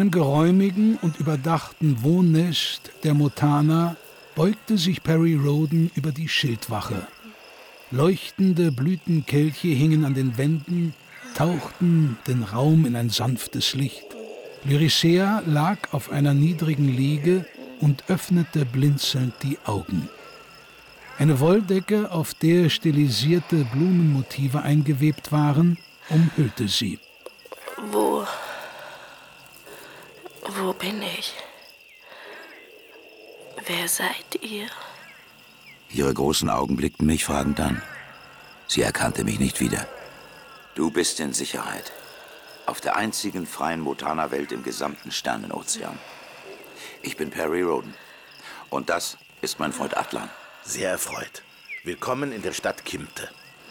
In einem geräumigen und überdachten Wohnnest der Motana beugte sich Perry Roden über die Schildwache. Leuchtende Blütenkelche hingen an den Wänden, tauchten den Raum in ein sanftes Licht. Lyricea lag auf einer niedrigen Liege und öffnete blinzelnd die Augen. Eine Wolldecke, auf der stilisierte Blumenmotive eingewebt waren, umhüllte sie. Wo. Wo bin ich? Wer seid ihr? Ihre großen Augen blickten mich fragend an. Sie erkannte mich nicht wieder. Du bist in Sicherheit. Auf der einzigen freien Motana-Welt im gesamten Sternenozean. Ich bin Perry Roden. Und das ist mein Freund Atlan. Sehr erfreut. Willkommen in der Stadt Kimte.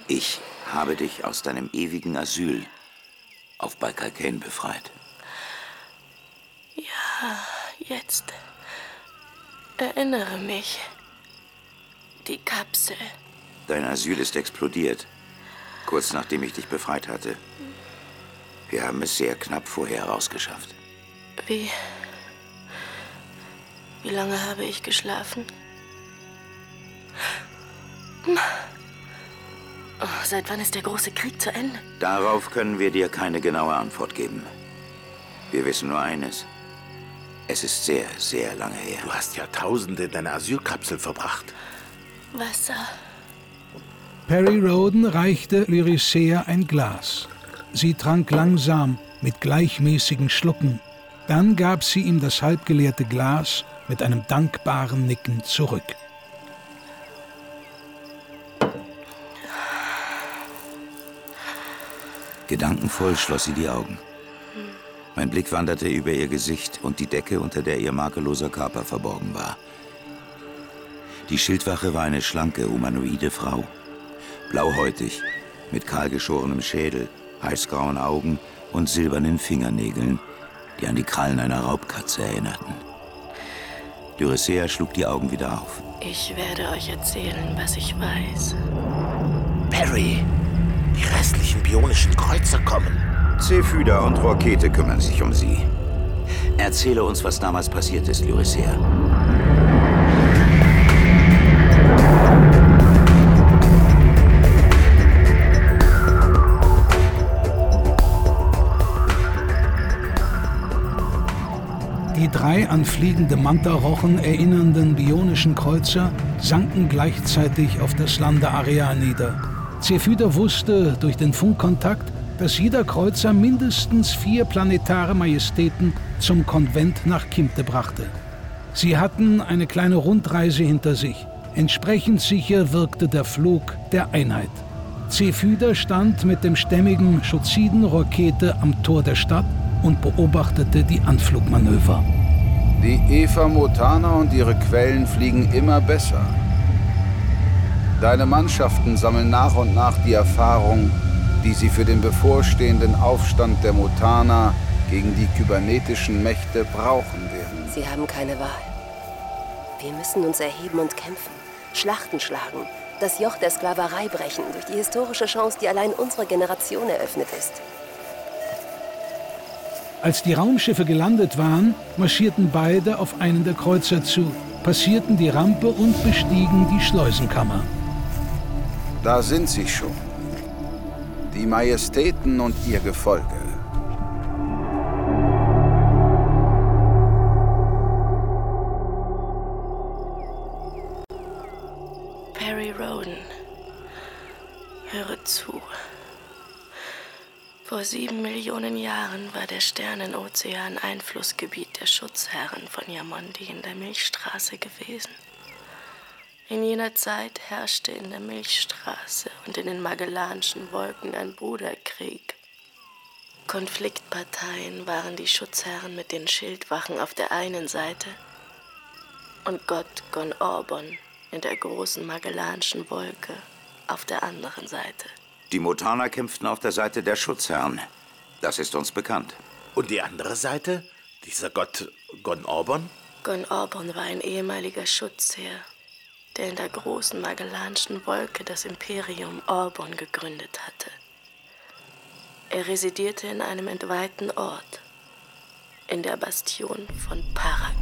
Ich habe dich aus deinem ewigen Asyl auf Balkalkane befreit. Ja, jetzt erinnere mich. Die Kapsel. Dein Asyl ist explodiert. Kurz nachdem ich dich befreit hatte. Wir haben es sehr knapp vorher rausgeschafft. Wie. Wie lange habe ich geschlafen? Oh, seit wann ist der große Krieg zu Ende? Darauf können wir dir keine genaue Antwort geben. Wir wissen nur eines. Es ist sehr, sehr lange her. Du hast Jahrtausende in deiner Asylkapsel verbracht. Wasser. Perry Roden reichte Lyricea ein Glas. Sie trank langsam, mit gleichmäßigen Schlucken. Dann gab sie ihm das halbgeleerte Glas mit einem dankbaren Nicken zurück. Gedankenvoll schloss sie die Augen. Mein Blick wanderte über ihr Gesicht und die Decke, unter der ihr makelloser Körper verborgen war. Die Schildwache war eine schlanke, humanoide Frau. Blauhäutig, mit kahlgeschorenem Schädel, heißgrauen Augen und silbernen Fingernägeln, die an die Krallen einer Raubkatze erinnerten. Lyricea schlug die Augen wieder auf. Ich werde euch erzählen, was ich weiß. Perry, die restlichen bionischen Kreuzer kommen. Zephyda und Rokete kümmern sich um sie. Erzähle uns, was damals passiert ist, Lyricea. Die drei an fliegende Manta-Rochen erinnernden bionischen Kreuzer sanken gleichzeitig auf das Landeareal nieder. Zephyda wusste durch den Funkkontakt, dass jeder Kreuzer mindestens vier planetare Majestäten zum Konvent nach Kimte brachte. Sie hatten eine kleine Rundreise hinter sich. Entsprechend sicher wirkte der Flug der Einheit. Zephyda stand mit dem stämmigen Schuziden-Rokete am Tor der Stadt und beobachtete die Anflugmanöver. Die Eva Motana und ihre Quellen fliegen immer besser. Deine Mannschaften sammeln nach und nach die Erfahrung, die sie für den bevorstehenden Aufstand der Mutana gegen die kybernetischen Mächte brauchen werden. Sie haben keine Wahl. Wir müssen uns erheben und kämpfen, Schlachten schlagen, das Joch der Sklaverei brechen durch die historische Chance, die allein unsere Generation eröffnet ist. Als die Raumschiffe gelandet waren, marschierten beide auf einen der Kreuzer zu, passierten die Rampe und bestiegen die Schleusenkammer. Da sind sie schon. Die Majestäten und ihr Gefolge. Perry Roden, höre zu. Vor sieben Millionen Jahren war der Sternenozean Einflussgebiet der Schutzherren von Yamondi in der Milchstraße gewesen. In jener Zeit herrschte in der Milchstraße und in den Magellanischen Wolken ein Bruderkrieg. Konfliktparteien waren die Schutzherren mit den Schildwachen auf der einen Seite und Gott Gon Orbon in der großen Magellanischen Wolke auf der anderen Seite. Die Mutaner kämpften auf der Seite der Schutzherren. Das ist uns bekannt. Und die andere Seite? Dieser Gott Gon Orbon? Gon Orbon war ein ehemaliger Schutzherr, der in der großen Magellanischen Wolke das Imperium Orbon gegründet hatte. Er residierte in einem entweihten Ort, in der Bastion von Parak.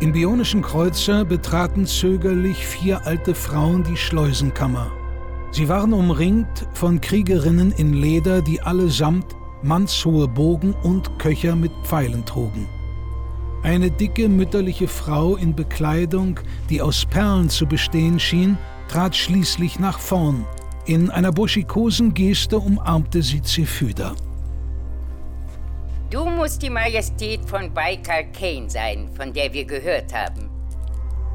Im bionischen Kreuzer betraten zögerlich vier alte Frauen die Schleusenkammer. Sie waren umringt von Kriegerinnen in Leder, die allesamt mannshohe Bogen und Köcher mit Pfeilen trugen. Eine dicke mütterliche Frau in Bekleidung, die aus Perlen zu bestehen schien, trat schließlich nach vorn. In einer buschikosen Geste umarmte sie Zephyda. Du musst die Majestät von Baikal Kane sein, von der wir gehört haben.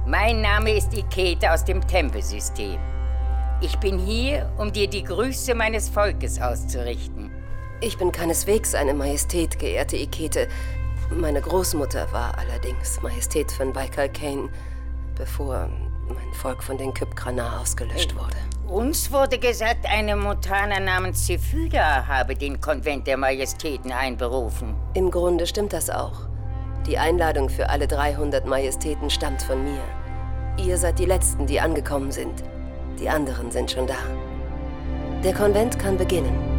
Mein Name ist Ikete aus dem Tempelsystem. Ich bin hier, um dir die Grüße meines Volkes auszurichten. Ich bin keineswegs eine Majestät, geehrte Ikete. Meine Großmutter war allerdings Majestät von Baikal Kane, bevor mein Volk von den Kypkranar ausgelöscht wurde. Uns wurde gesagt, eine Mutana namens Zephyda habe den Konvent der Majestäten einberufen. Im Grunde stimmt das auch. Die Einladung für alle 300 Majestäten stammt von mir. Ihr seid die Letzten, die angekommen sind. Die anderen sind schon da. Der Konvent kann beginnen.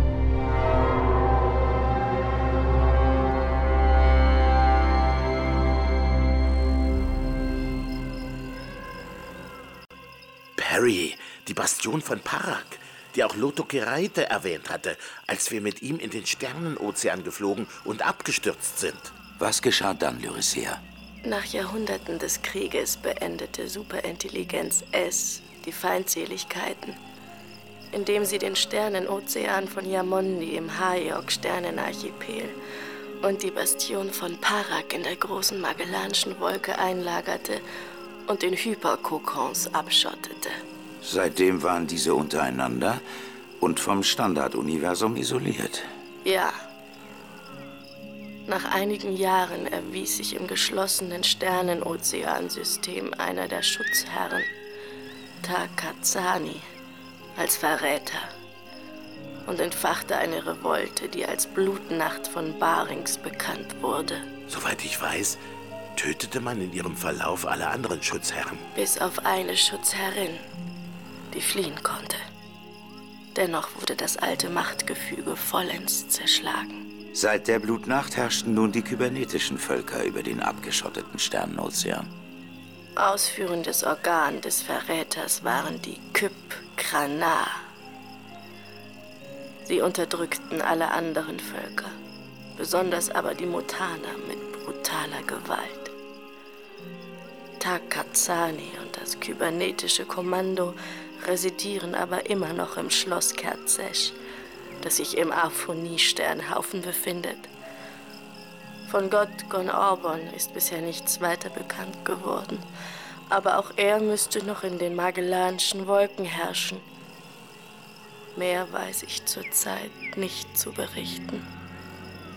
Perry, die Bastion von Parak, die auch Lotho Kereite erwähnt hatte, als wir mit ihm in den Sternenozean geflogen und abgestürzt sind. Was geschah dann, Lyrissea? Nach Jahrhunderten des Krieges beendete Superintelligenz S die Feindseligkeiten, indem sie den Sternenozean von Yamondi im Hayok-Sternenarchipel und die Bastion von Parak in der großen Magellanischen Wolke einlagerte und in Hyperkokons abschottete. Seitdem waren diese untereinander und vom Standarduniversum isoliert. Ja. Nach einigen Jahren erwies sich im geschlossenen Sternenozeansystem einer der Schutzherren, Takazani, als Verräter und entfachte eine Revolte, die als Blutnacht von Barings bekannt wurde. Soweit ich weiß, tötete man in ihrem Verlauf alle anderen Schutzherren. Bis auf eine Schutzherrin, die fliehen konnte. Dennoch wurde das alte Machtgefüge vollends zerschlagen. Seit der Blutnacht herrschten nun die kybernetischen Völker über den abgeschotteten Sternenozean. Ausführendes Organ des Verräters waren die Kyp-Kranar. Sie unterdrückten alle anderen Völker, besonders aber die Mutaner mit brutaler Gewalt. Takazani und das kybernetische Kommando residieren aber immer noch im Schloss Kerzesch, das sich im Aphonie-Sternhaufen befindet. Von Gott Gon Orbon ist bisher nichts weiter bekannt geworden, aber auch er müsste noch in den Magellanischen Wolken herrschen. Mehr weiß ich zurzeit nicht zu berichten.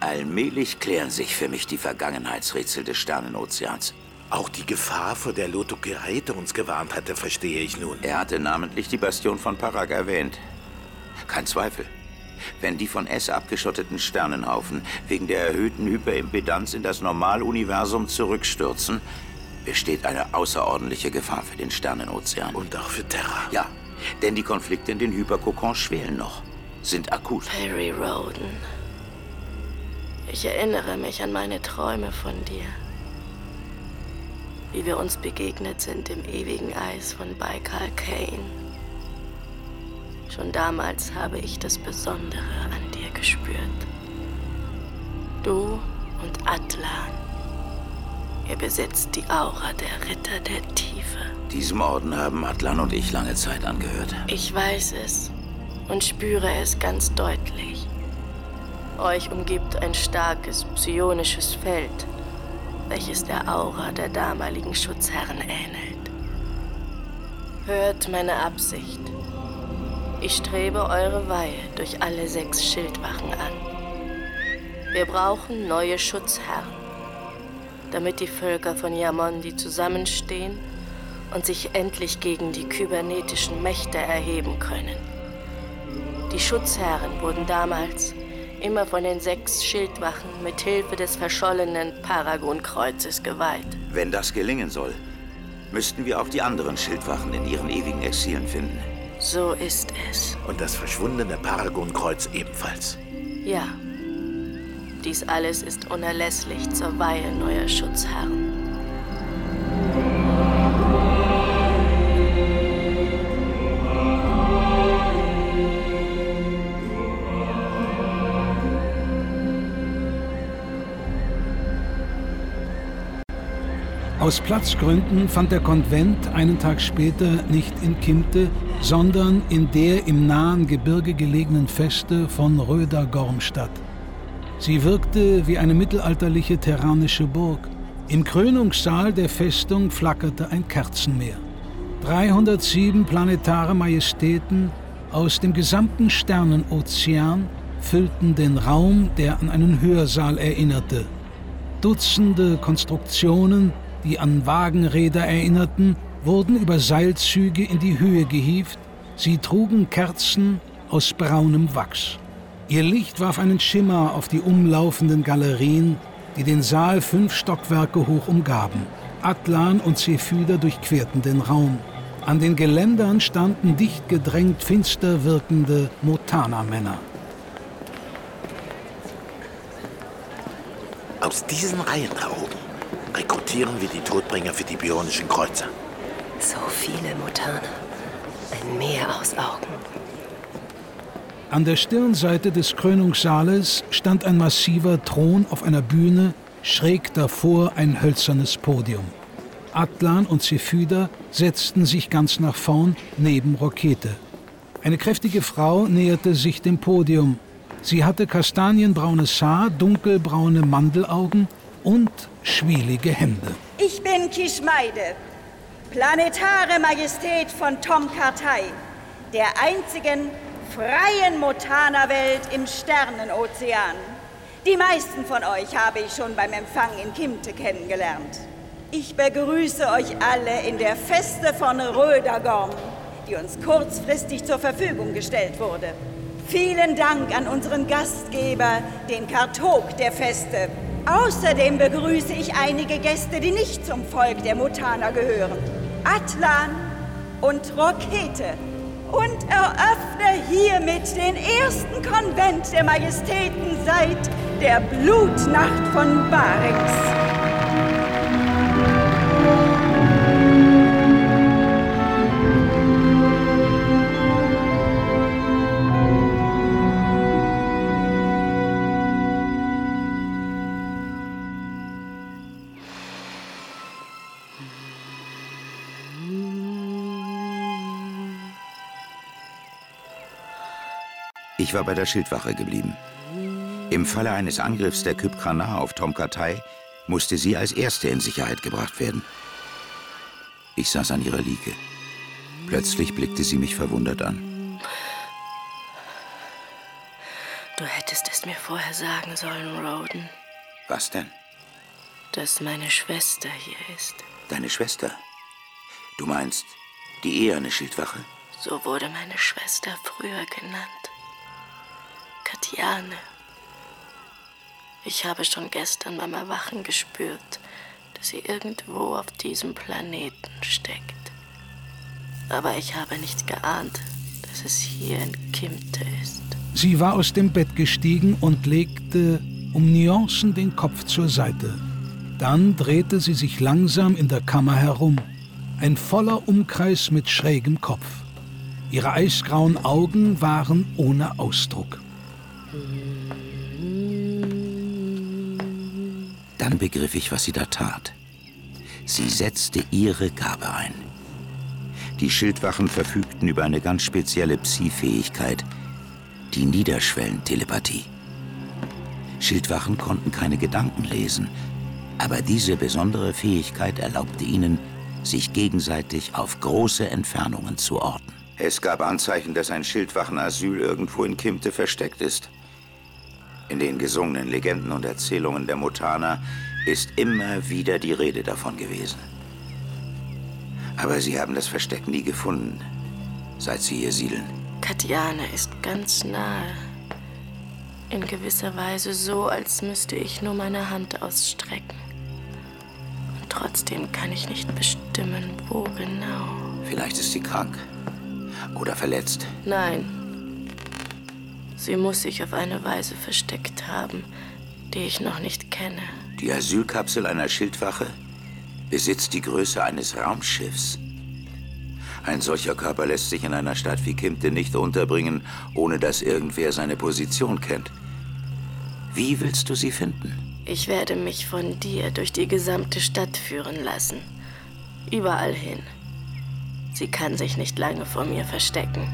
Allmählich klären sich für mich die Vergangenheitsrätsel des Sternenozeans. Auch die Gefahr, vor der Loto Gereite uns gewarnt hatte, verstehe ich nun. Er hatte namentlich die Bastion von Parag erwähnt. Kein Zweifel. Wenn die von S abgeschotteten Sternenhaufen wegen der erhöhten Hyperimpedanz in das Normaluniversum zurückstürzen, besteht eine außerordentliche Gefahr für den Sternenozean. Und auch für Terra. Ja, denn die Konflikte in den Hyperkokons schwelen noch, sind akut. Perry Roden. Ich erinnere mich an meine Träume von dir. Wie wir uns begegnet sind im ewigen Eis von Baikal Kane. Schon damals habe ich das Besondere an dir gespürt. Du und Atlan. Ihr besitzt die Aura der Ritter der Tiefe. Diesem Orden haben Atlan und ich lange Zeit angehört. Ich weiß es und spüre es ganz deutlich. Euch umgibt ein starkes psionisches Feld, welches der Aura der damaligen Schutzherren ähnelt. Hört meine Absicht. Ich strebe eure Weihe durch alle sechs Schildwachen an. Wir brauchen neue Schutzherren, damit die Völker von Yamondi zusammenstehen und sich endlich gegen die kybernetischen Mächte erheben können. Die Schutzherren wurden damals immer von den sechs Schildwachen mit Hilfe des verschollenen Paragon-Kreuzes geweiht. Wenn das gelingen soll, müssten wir auch die anderen Schildwachen in ihren ewigen Exilen finden. So ist es. Und das verschwundene Paragon-Kreuz ebenfalls. Ja. Dies alles ist unerlässlich zur Weihe neuer Schutzherren. Aus Platzgründen fand der Konvent einen Tag später nicht in Kimte, sondern in der im nahen Gebirge gelegenen Feste von Rödergorm statt. Sie wirkte wie eine mittelalterliche terranische Burg. Im Krönungssaal der Festung flackerte ein Kerzenmeer. 307 planetare Majestäten aus dem gesamten Sternenozean füllten den Raum, der an einen Hörsaal erinnerte. Dutzende Konstruktionen die an Wagenräder erinnerten, wurden über Seilzüge in die Höhe gehievt. Sie trugen Kerzen aus braunem Wachs. Ihr Licht warf einen Schimmer auf die umlaufenden Galerien, die den Saal fünf Stockwerke hoch umgaben. Atlan und Zephyder durchquerten den Raum. An den Geländern standen dicht gedrängt finster wirkende Motana-Männer. Aus diesen Reihen da oben rekrutieren wir die Todbringer für die bionischen Kreuzer. So viele Mutane. Ein Meer aus Augen. An der Stirnseite des Krönungssaales stand ein massiver Thron auf einer Bühne, schräg davor ein hölzernes Podium. Atlan und Zephyda setzten sich ganz nach vorn neben Rokete. Eine kräftige Frau näherte sich dem Podium. Sie hatte kastanienbraunes Haar, dunkelbraune Mandelaugen und schwielige Hände. Ich bin Kishmeide, planetare Majestät von Tom Kartai, der einzigen freien Motana-Welt im Sternenozean. Die meisten von euch habe ich schon beim Empfang in Kimte kennengelernt. Ich begrüße euch alle in der Feste von Rödergorm, die uns kurzfristig zur Verfügung gestellt wurde. Vielen Dank an unseren Gastgeber, den Kartok der Feste, Außerdem begrüße ich einige Gäste, die nicht zum Volk der Mutaner gehören. Atlan und Rokete. Und eröffne hiermit den ersten Konvent der Majestäten seit der Blutnacht von Barix. Ich war bei der Schildwache geblieben. Im Falle eines Angriffs der Kypkrana auf Tomkatai musste sie als Erste in Sicherheit gebracht werden. Ich saß an ihrer Liege. Plötzlich blickte sie mich verwundert an. Du hättest es mir vorher sagen sollen, Roden. Was denn? Dass meine Schwester hier ist. Deine Schwester? Du meinst die eherne Schildwache? So wurde meine Schwester früher genannt. Katjane. Ich habe schon gestern beim Erwachen gespürt, dass sie irgendwo auf diesem Planeten steckt. Aber ich habe nicht geahnt, dass es hier in Kimte ist. Sie war aus dem Bett gestiegen und legte um Nuancen den Kopf zur Seite. Dann drehte sie sich langsam in der Kammer herum. Ein voller Umkreis mit schrägem Kopf. Ihre eisgrauen Augen waren ohne Ausdruck. Dann begriff ich, was sie da tat. Sie setzte ihre Gabe ein. Die Schildwachen verfügten über eine ganz spezielle Psi-Fähigkeit, die Niederschwellentelepathie. Schildwachen konnten keine Gedanken lesen, aber diese besondere Fähigkeit erlaubte ihnen, sich gegenseitig auf große Entfernungen zu orten. Es gab Anzeichen, dass ein Schildwachenasyl irgendwo in Kimte versteckt ist. In den gesungenen Legenden und Erzählungen der Mutana ist immer wieder die Rede davon gewesen. Aber sie haben das Versteck nie gefunden, seit sie hier siedeln. Katjane ist ganz nahe. In gewisser Weise so, als müsste ich nur meine Hand ausstrecken. Und trotzdem kann ich nicht bestimmen, wo genau. Vielleicht ist sie krank oder verletzt. Nein. Sie muss sich auf eine Weise versteckt haben, die ich noch nicht kenne. Die Asylkapsel einer Schildwache besitzt die Größe eines Raumschiffs. Ein solcher Körper lässt sich in einer Stadt wie Kimte nicht unterbringen, ohne dass irgendwer seine Position kennt. Wie willst du sie finden? Ich werde mich von dir durch die gesamte Stadt führen lassen. Überall hin. Sie kann sich nicht lange vor mir verstecken.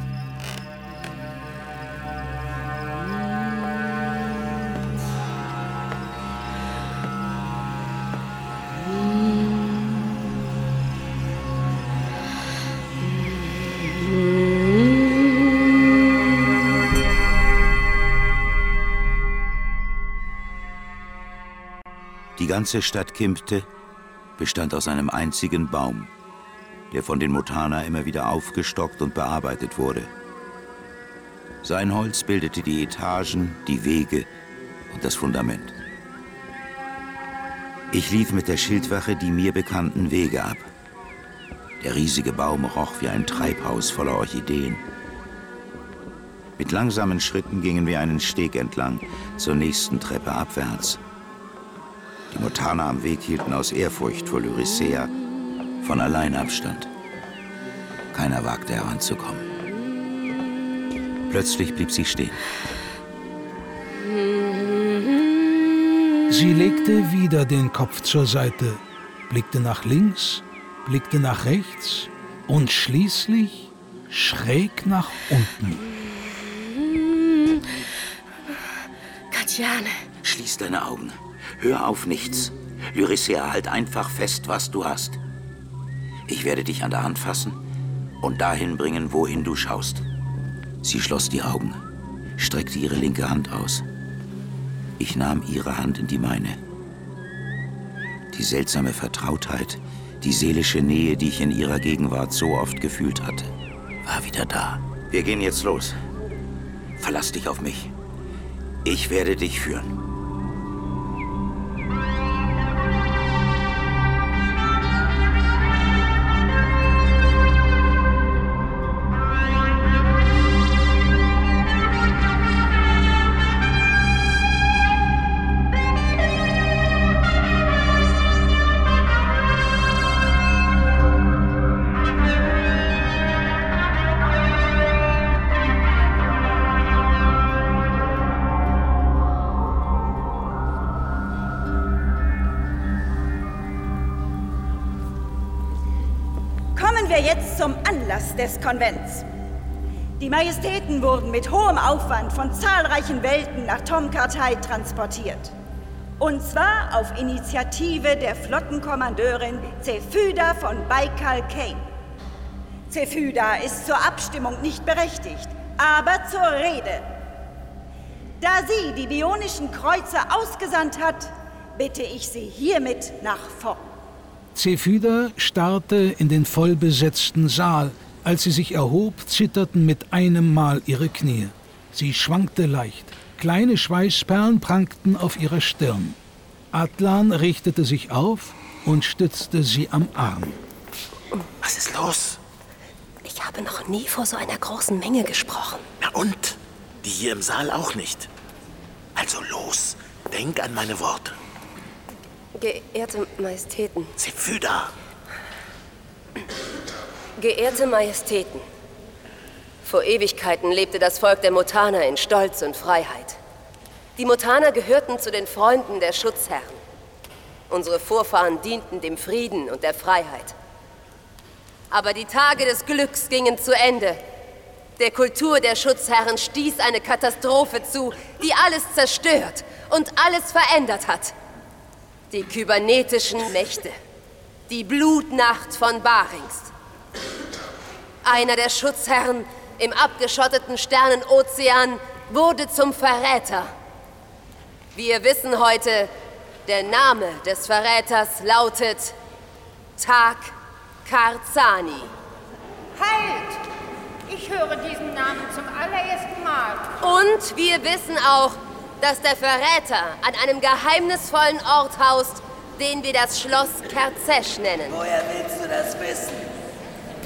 Ganze Stadt Kimpte bestand aus einem einzigen Baum, der von den Mutana immer wieder aufgestockt und bearbeitet wurde. Sein Holz bildete die Etagen, die Wege und das Fundament. Ich lief mit der Schildwache die mir bekannten Wege ab. Der riesige Baum roch wie ein Treibhaus voller Orchideen. Mit langsamen Schritten gingen wir einen Steg entlang, zur nächsten Treppe abwärts. Die Mutana am Weg hielten aus Ehrfurcht vor Lyricea von allein Abstand. Keiner wagte heranzukommen. Plötzlich blieb sie stehen. Sie legte wieder den Kopf zur Seite, blickte nach links, blickte nach rechts und schließlich schräg nach unten. Katjane. Schließ deine Augen. Hör auf nichts. Lyricea, halt einfach fest, was du hast. Ich werde dich an der Hand fassen und dahin bringen, wohin du schaust. Sie schloss die Augen, streckte ihre linke Hand aus. Ich nahm ihre Hand in die meine. Die seltsame Vertrautheit, die seelische Nähe, die ich in ihrer Gegenwart so oft gefühlt hatte, war wieder da. Wir gehen jetzt los. Verlass dich auf mich. Ich werde dich führen. Konvents. Die Majestäten wurden mit hohem Aufwand von zahlreichen Welten nach Tomkartai transportiert. Und zwar auf Initiative der Flottenkommandeurin Zephyda von Baikal Kane. Zephyda ist zur Abstimmung nicht berechtigt, aber zur Rede. Da sie die bionischen Kreuzer ausgesandt hat, bitte ich sie hiermit nach vorn. Zephyda starrte in den vollbesetzten Saal. Als sie sich erhob, zitterten mit einem Mal ihre Knie. Sie schwankte leicht. Kleine Schweißperlen prangten auf ihrer Stirn. Atlan richtete sich auf und stützte sie am Arm. Was ist los? Ich habe noch nie vor so einer großen Menge gesprochen. Na und? Die hier im Saal auch nicht. Also los, denk an meine Worte. Geehrte Majestäten. Zephyda! Geehrte Majestäten. Vor Ewigkeiten lebte das Volk der Mutaner in Stolz und Freiheit. Die Mutaner gehörten zu den Freunden der Schutzherren. Unsere Vorfahren dienten dem Frieden und der Freiheit. Aber die Tage des Glücks gingen zu Ende. Der Kultur der Schutzherren stieß eine Katastrophe zu, die alles zerstört und alles verändert hat. Die kybernetischen Mächte. Die Blutnacht von Barings. Einer der Schutzherren im abgeschotteten Sternenozean wurde zum Verräter. Wir wissen heute, der Name des Verräters lautet Tag Karzani. Halt! Ich höre diesen Namen zum allerersten Mal. Und wir wissen auch, dass der Verräter an einem geheimnisvollen Ort haust, den wir das Schloss Kerzesch nennen. Woher willst du das wissen?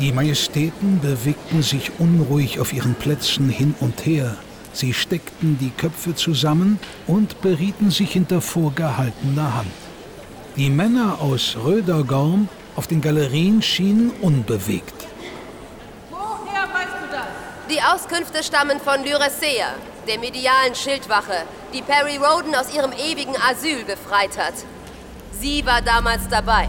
Die Majestäten bewegten sich unruhig auf ihren Plätzen hin und her. Sie steckten die Köpfe zusammen und berieten sich hinter vorgehaltener Hand. Die Männer aus Rödergorm auf den Galerien schienen unbewegt. Woher weißt du das? Die Auskünfte stammen von Lyressea, der medialen Schildwache, die Perry Roden aus ihrem ewigen Asyl befreit hat. Sie war damals dabei.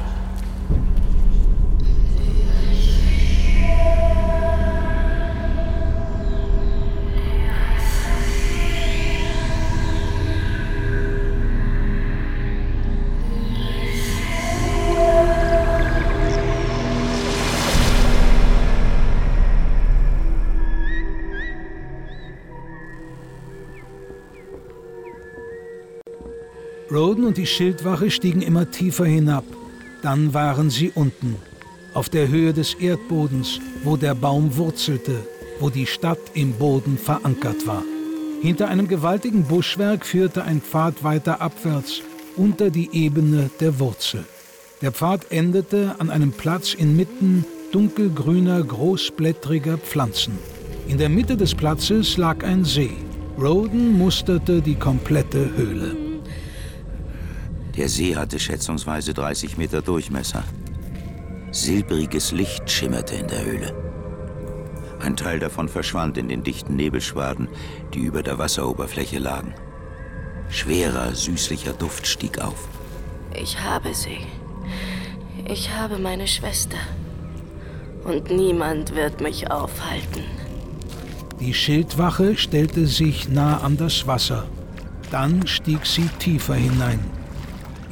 Roden und die Schildwache stiegen immer tiefer hinab. Dann waren sie unten, auf der Höhe des Erdbodens, wo der Baum wurzelte, wo die Stadt im Boden verankert war. Hinter einem gewaltigen Buschwerk führte ein Pfad weiter abwärts, unter die Ebene der Wurzel. Der Pfad endete an einem Platz inmitten dunkelgrüner, großblättriger Pflanzen. In der Mitte des Platzes lag ein See. Roden musterte die komplette Höhle. Der See hatte schätzungsweise 30 Meter Durchmesser. Silbriges Licht schimmerte in der Höhle. Ein Teil davon verschwand in den dichten Nebelschwaden, die über der Wasseroberfläche lagen. Schwerer, süßlicher Duft stieg auf. Ich habe sie. Ich habe meine Schwester. Und niemand wird mich aufhalten. Die Schildwache stellte sich nah an das Wasser. Dann stieg sie tiefer hinein.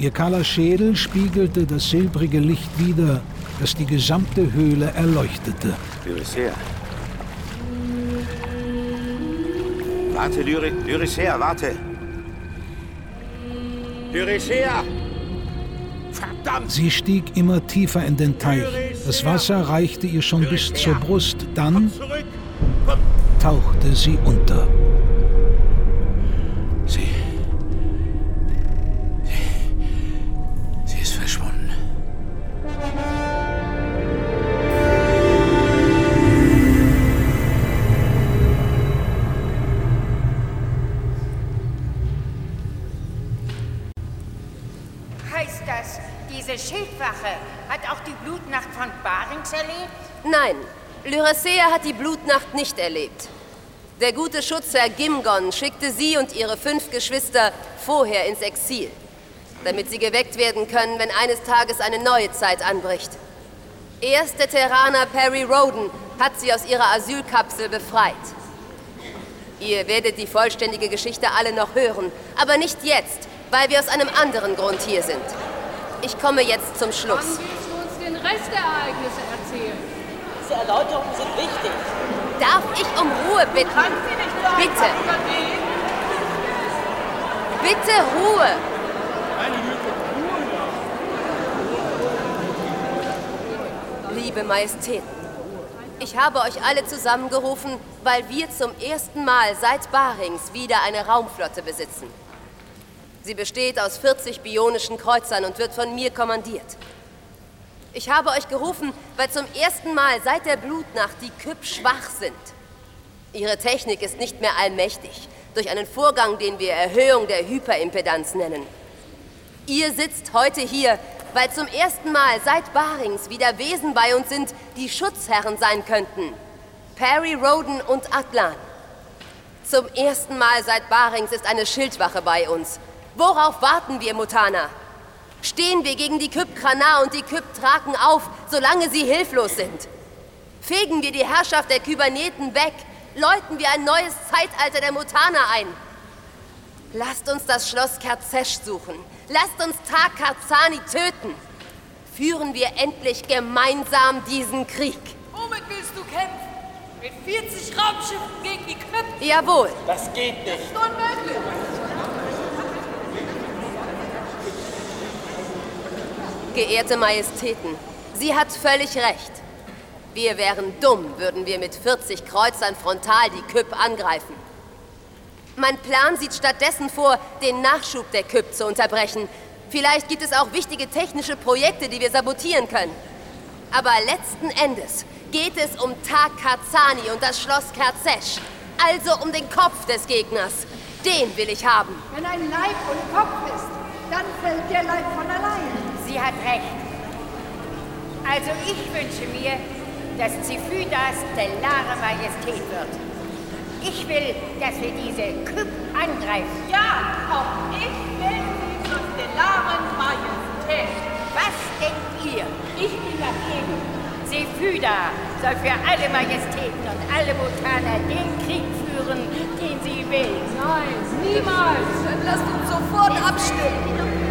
Ihr kahler Schädel spiegelte das silbrige Licht wider, das die gesamte Höhle erleuchtete. Lyricea. Warte, Lyri warte. Lyricea! Verdammt! Sie stieg immer tiefer in den Teich. Das Wasser reichte ihr schon bis zur Brust. Dann tauchte sie unter. Lyracea hat die Blutnacht nicht erlebt. Der gute Schutzherr Gimgon schickte sie und ihre fünf Geschwister vorher ins Exil, damit sie geweckt werden können, wenn eines Tages eine neue Zeit anbricht. Erst der Terraner Perry Roden hat sie aus ihrer Asylkapsel befreit. Ihr werdet die vollständige Geschichte alle noch hören, aber nicht jetzt, weil wir aus einem anderen Grund hier sind. Ich komme jetzt zum Schluss. Wann willst du uns den Rest der Ereignisse erzählen? Diese Erläuterungen sind wichtig. Darf ich um Ruhe bitten? Kann sie nicht sagen, Bitte. Bitte Ruhe! Liebe Majestäten, ich habe euch alle zusammengerufen, weil wir zum ersten Mal seit Barings wieder eine Raumflotte besitzen. Sie besteht aus 40 bionischen Kreuzern und wird von mir kommandiert. Ich habe euch gerufen, weil zum ersten Mal seit der Blutnacht die Küpp schwach sind. Ihre Technik ist nicht mehr allmächtig, durch einen Vorgang, den wir Erhöhung der Hyperimpedanz nennen. Ihr sitzt heute hier, weil zum ersten Mal seit Barings wieder Wesen bei uns sind, die Schutzherren sein könnten. Perry Roden und Atlan. Zum ersten Mal seit Barings ist eine Schildwache bei uns. Worauf warten wir, Mutana? Stehen wir gegen die Kyp Krana und die Kyp Traken auf, solange sie hilflos sind? Fegen wir die Herrschaft der Kyberneten weg, läuten wir ein neues Zeitalter der Mutana ein. Lasst uns das Schloss Kerzesch suchen. Lasst uns Tag Karzani töten. Führen wir endlich gemeinsam diesen Krieg. Womit willst du kämpfen? Mit 40 Raumschiffen gegen die Köpfe? Jawohl. Das geht nicht. Das ist unmöglich. Geehrte Majestäten, sie hat völlig recht. Wir wären dumm, würden wir mit 40 Kreuzern frontal die Küpp angreifen. Mein Plan sieht stattdessen vor, den Nachschub der Küpp zu unterbrechen. Vielleicht gibt es auch wichtige technische Projekte, die wir sabotieren können. Aber letzten Endes geht es um Tag Kazani und das Schloss Kerzesch. Also um den Kopf des Gegners. Den will ich haben. Wenn ein Leib und Kopf ist, dann fällt der Leib von allein. Sie hat recht. Also ich wünsche mir, dass Zephydas stellare Majestät wird. Ich will, dass wir diese Küpp angreifen. Ja, auch ich will sie zur stellaren Majestät. Was denkt ihr? Ich bin dagegen. Zephyda soll für alle Majestäten und alle Mutaner den Krieg führen, den sie will. Nein, niemals. Dann lasst uns sofort abstimmen.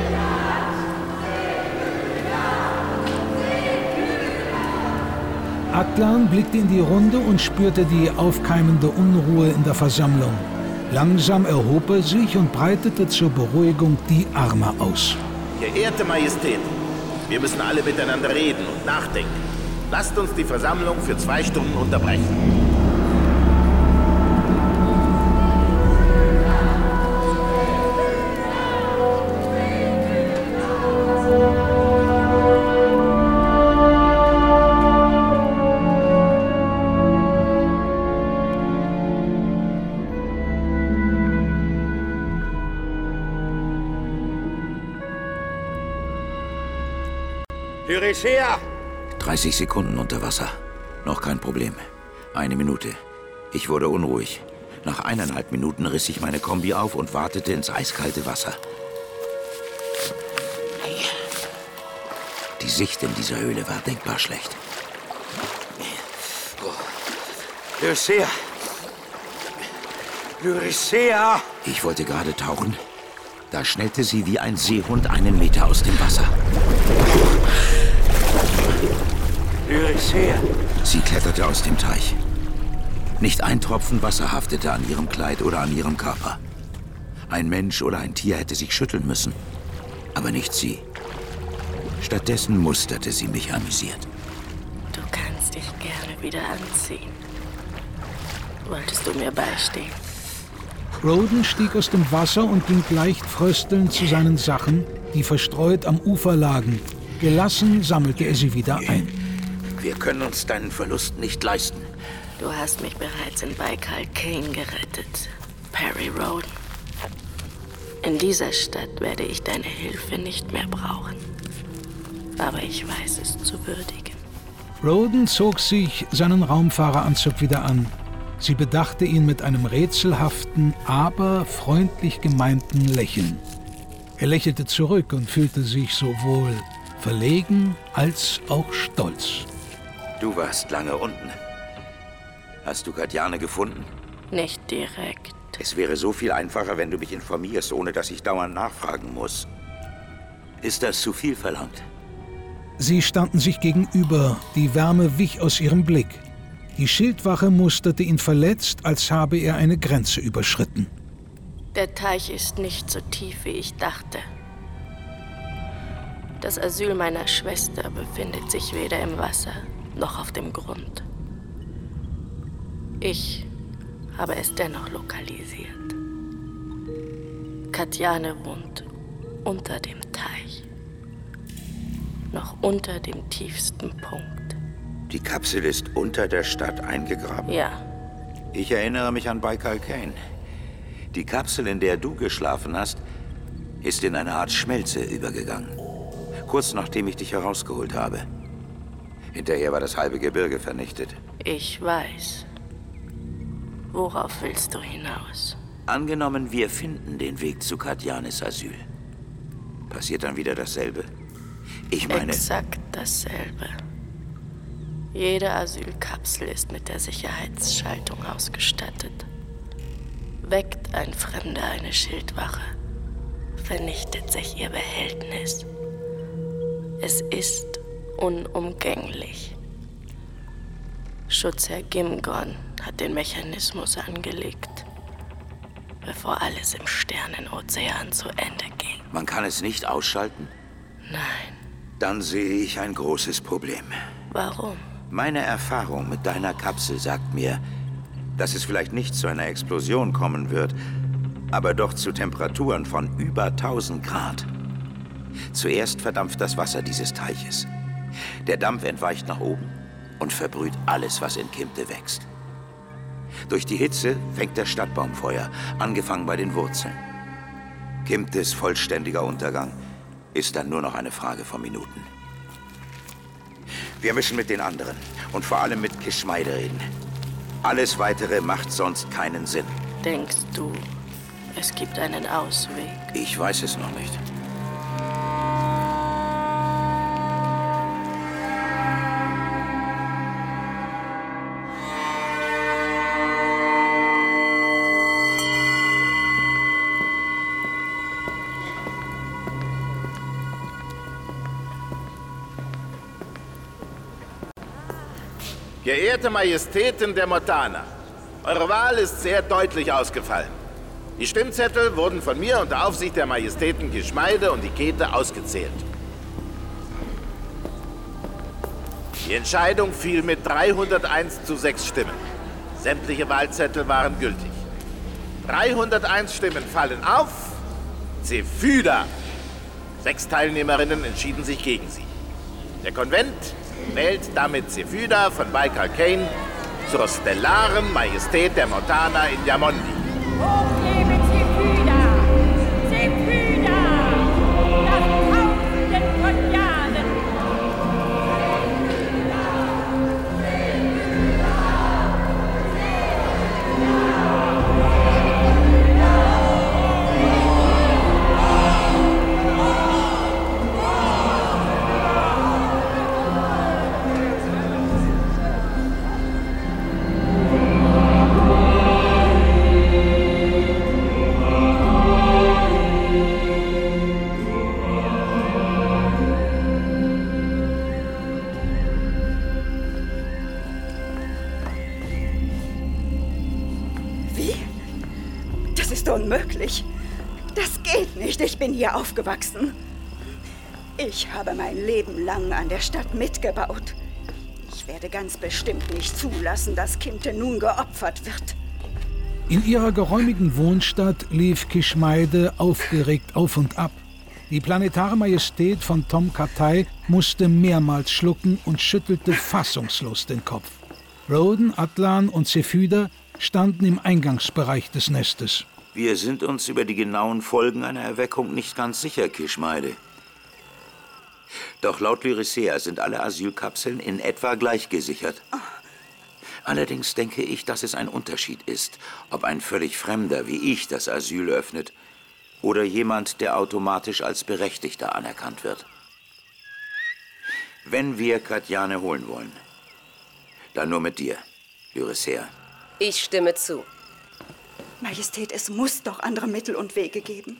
Atlan blickte in die Runde und spürte die aufkeimende Unruhe in der Versammlung. Langsam erhob er sich und breitete zur Beruhigung die Arme aus. Geehrte Majestät, wir müssen alle miteinander reden und nachdenken. Lasst uns die Versammlung für zwei Stunden unterbrechen. Lyricea! 30 Sekunden unter Wasser. Noch kein Problem. Eine Minute. Ich wurde unruhig. Nach eineinhalb Minuten riss ich meine Kombi auf und wartete ins eiskalte Wasser. Die Sicht in dieser Höhle war denkbar schlecht. Lyricea! Lyricea! Ich wollte gerade tauchen. Da schnellte sie wie ein Seehund einen Meter aus dem Wasser. Lyricea! Sie kletterte aus dem Teich. Nicht ein Tropfen Wasser haftete an ihrem Kleid oder an ihrem Körper. Ein Mensch oder ein Tier hätte sich schütteln müssen. Aber nicht sie. Stattdessen musterte sie mich amüsiert. Du kannst dich gerne wieder anziehen. Wolltest du mir beistehen? Roden stieg aus dem Wasser und ging leicht fröstelnd zu seinen Sachen, die verstreut am Ufer lagen. Gelassen sammelte er sie wieder ein. Wir können uns deinen Verlust nicht leisten. Du hast mich bereits in Baikal Kane gerettet, Perry Roden. In dieser Stadt werde ich deine Hilfe nicht mehr brauchen. Aber ich weiß es zu würdigen. Roden zog sich seinen Raumfahreranzug wieder an. Sie bedachte ihn mit einem rätselhaften, aber freundlich gemeinten Lächeln. Er lächelte zurück und fühlte sich sowohl verlegen als auch stolz. Du warst lange unten. Hast du Katjane gefunden? Nicht direkt. Es wäre so viel einfacher, wenn du mich informierst, ohne dass ich dauernd nachfragen muss. Ist das zu viel verlangt? Sie standen sich gegenüber, die Wärme wich aus ihrem Blick. Die Schildwache musterte ihn verletzt, als habe er eine Grenze überschritten. Der Teich ist nicht so tief, wie ich dachte. Das Asyl meiner Schwester befindet sich weder im Wasser noch auf dem Grund. Ich habe es dennoch lokalisiert. Katjane wohnt unter dem Teich. Noch unter dem tiefsten Punkt. Die Kapsel ist unter der Stadt eingegraben? Ja. Ich erinnere mich an Baikal Kane. Die Kapsel, in der du geschlafen hast, ist in eine Art Schmelze übergegangen. Kurz nachdem ich dich herausgeholt habe. Hinterher war das halbe Gebirge vernichtet. Ich weiß. Worauf willst du hinaus? Angenommen, wir finden den Weg zu Katjanes Asyl. Passiert dann wieder dasselbe? Ich meine... Exakt dasselbe. Jede Asylkapsel ist mit der Sicherheitsschaltung ausgestattet. Weckt ein Fremder eine Schildwache, vernichtet sich ihr Behältnis. Es ist unumgänglich. Schutzherr Gimgon hat den Mechanismus angelegt, bevor alles im Sternenozean zu Ende ging. Man kann es nicht ausschalten? Nein. Dann sehe ich ein großes Problem. Warum? Meine Erfahrung mit deiner Kapsel sagt mir, dass es vielleicht nicht zu einer Explosion kommen wird, aber doch zu Temperaturen von über 1000 Grad. Zuerst verdampft das Wasser dieses Teiches. Der Dampf entweicht nach oben und verbrüht alles, was in Kimte wächst. Durch die Hitze fängt der Stadtbaum Feuer, angefangen bei den Wurzeln. Kimtes vollständiger Untergang ist dann nur noch eine Frage von Minuten. Wir müssen mit den anderen und vor allem mit Kischmeide reden. Alles Weitere macht sonst keinen Sinn. Denkst du, es gibt einen Ausweg? Ich weiß es noch nicht. Geehrte Majestäten der Motana, eure Wahl ist sehr deutlich ausgefallen. Die Stimmzettel wurden von mir unter Aufsicht der Majestäten Geschmeide und Ikete ausgezählt. Die Entscheidung fiel mit 301 zu 6 Stimmen. Sämtliche Wahlzettel waren gültig. 301 Stimmen fallen auf. Zephyda. Sechs Teilnehmerinnen entschieden sich gegen sie. Der Konvent wählt damit Zephyda von Baikal Kane zur stellaren Majestät der Montana in Yamondi. Hier aufgewachsen. Ich habe mein Leben lang an der Stadt mitgebaut. Ich werde ganz bestimmt nicht zulassen, dass Kimte nun geopfert wird. In ihrer geräumigen Wohnstadt lief Kischmeide aufgeregt auf und ab. Die planetare Majestät von Tom Katai musste mehrmals schlucken und schüttelte fassungslos den Kopf. Roden, Atlan und Zephyda standen im Eingangsbereich des Nestes. Wir sind uns über die genauen Folgen einer Erweckung nicht ganz sicher, Kischmeide. Doch laut Lyricea sind alle Asylkapseln in etwa gleich gesichert. Allerdings denke ich, dass es ein Unterschied ist, ob ein völlig Fremder wie ich das Asyl öffnet oder jemand, der automatisch als Berechtigter anerkannt wird. Wenn wir Katjane holen wollen, dann nur mit dir, Lyricea. Ich stimme zu. Majestät, es muss doch andere Mittel und Wege geben.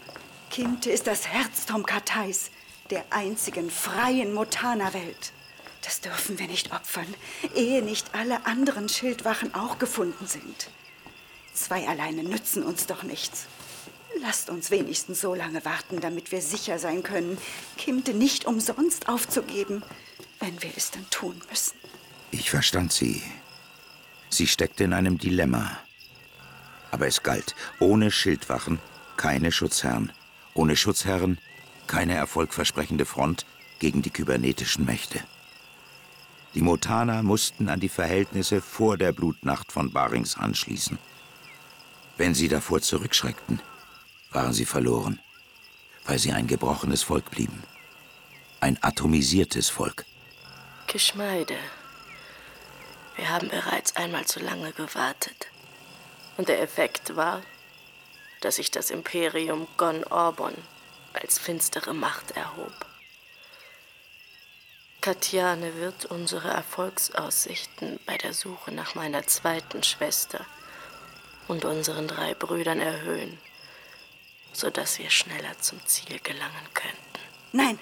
Kimte ist das Herz Tom Katais, der einzigen freien Motana-Welt. Das dürfen wir nicht opfern, ehe nicht alle anderen Schildwachen auch gefunden sind. Zwei alleine nützen uns doch nichts. Lasst uns wenigstens so lange warten, damit wir sicher sein können, Kimte nicht umsonst aufzugeben, wenn wir es dann tun müssen. Ich verstand sie. Sie steckte in einem Dilemma. Aber es galt, ohne Schildwachen keine Schutzherren, ohne Schutzherren keine erfolgversprechende Front gegen die kybernetischen Mächte. Die Motaner mussten an die Verhältnisse vor der Blutnacht von Barings anschließen. Wenn sie davor zurückschreckten, waren sie verloren, weil sie ein gebrochenes Volk blieben. Ein atomisiertes Volk. Geschmeide. Wir haben bereits einmal zu lange gewartet. Und der Effekt war, dass sich das Imperium Gon Orbon als finstere Macht erhob. Katjane wird unsere Erfolgsaussichten bei der Suche nach meiner zweiten Schwester und unseren drei Brüdern erhöhen, sodass wir schneller zum Ziel gelangen könnten. Nein,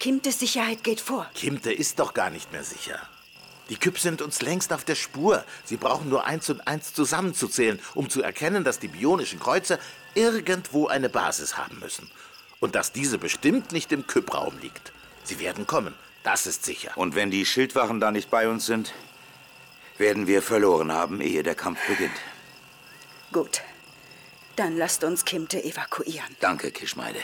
Kimtes Sicherheit geht vor. Kimte ist doch gar nicht mehr sicher. Die Küpp sind uns längst auf der Spur. Sie brauchen nur eins und eins zusammenzuzählen, um zu erkennen, dass die bionischen Kreuzer irgendwo eine Basis haben müssen. Und dass diese bestimmt nicht im Küppraum liegt. Sie werden kommen, das ist sicher. Und wenn die Schildwachen da nicht bei uns sind, werden wir verloren haben, ehe der Kampf beginnt. Gut. Dann lasst uns Kimte evakuieren. Danke, Kischmeide.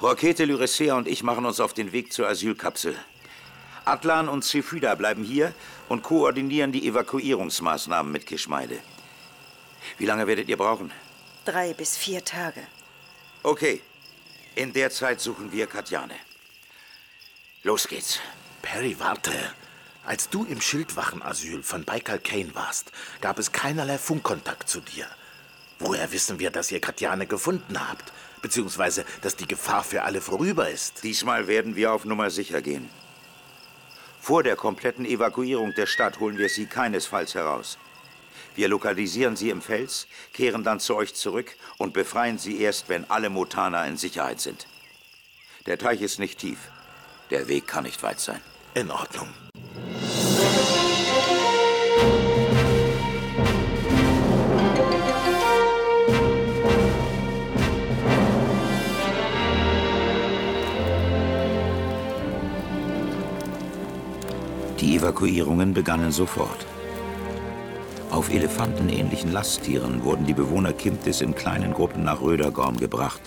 Rokete, Lyrissea und ich machen uns auf den Weg zur Asylkapsel. Atlan und Zephyda bleiben hier und koordinieren die Evakuierungsmaßnahmen mit Kischmeide. Wie lange werdet ihr brauchen? Drei bis vier Tage. Okay. In der Zeit suchen wir Katjane. Los geht's. Perry, warte. Als du im Schildwachenasyl von Baikal Kane warst, gab es keinerlei Funkkontakt zu dir. Woher wissen wir, dass ihr Katjane gefunden habt? Beziehungsweise, dass die Gefahr für alle vorüber ist? Diesmal werden wir auf Nummer sicher gehen. Vor der kompletten Evakuierung der Stadt holen wir sie keinesfalls heraus. Wir lokalisieren sie im Fels, kehren dann zu euch zurück und befreien sie erst, wenn alle Motaner in Sicherheit sind. Der Teich ist nicht tief. Der Weg kann nicht weit sein. In Ordnung. Die Evakuierungen begannen sofort. Auf elefantenähnlichen Lasttieren wurden die Bewohner Kimtis in kleinen Gruppen nach Rödergorm gebracht,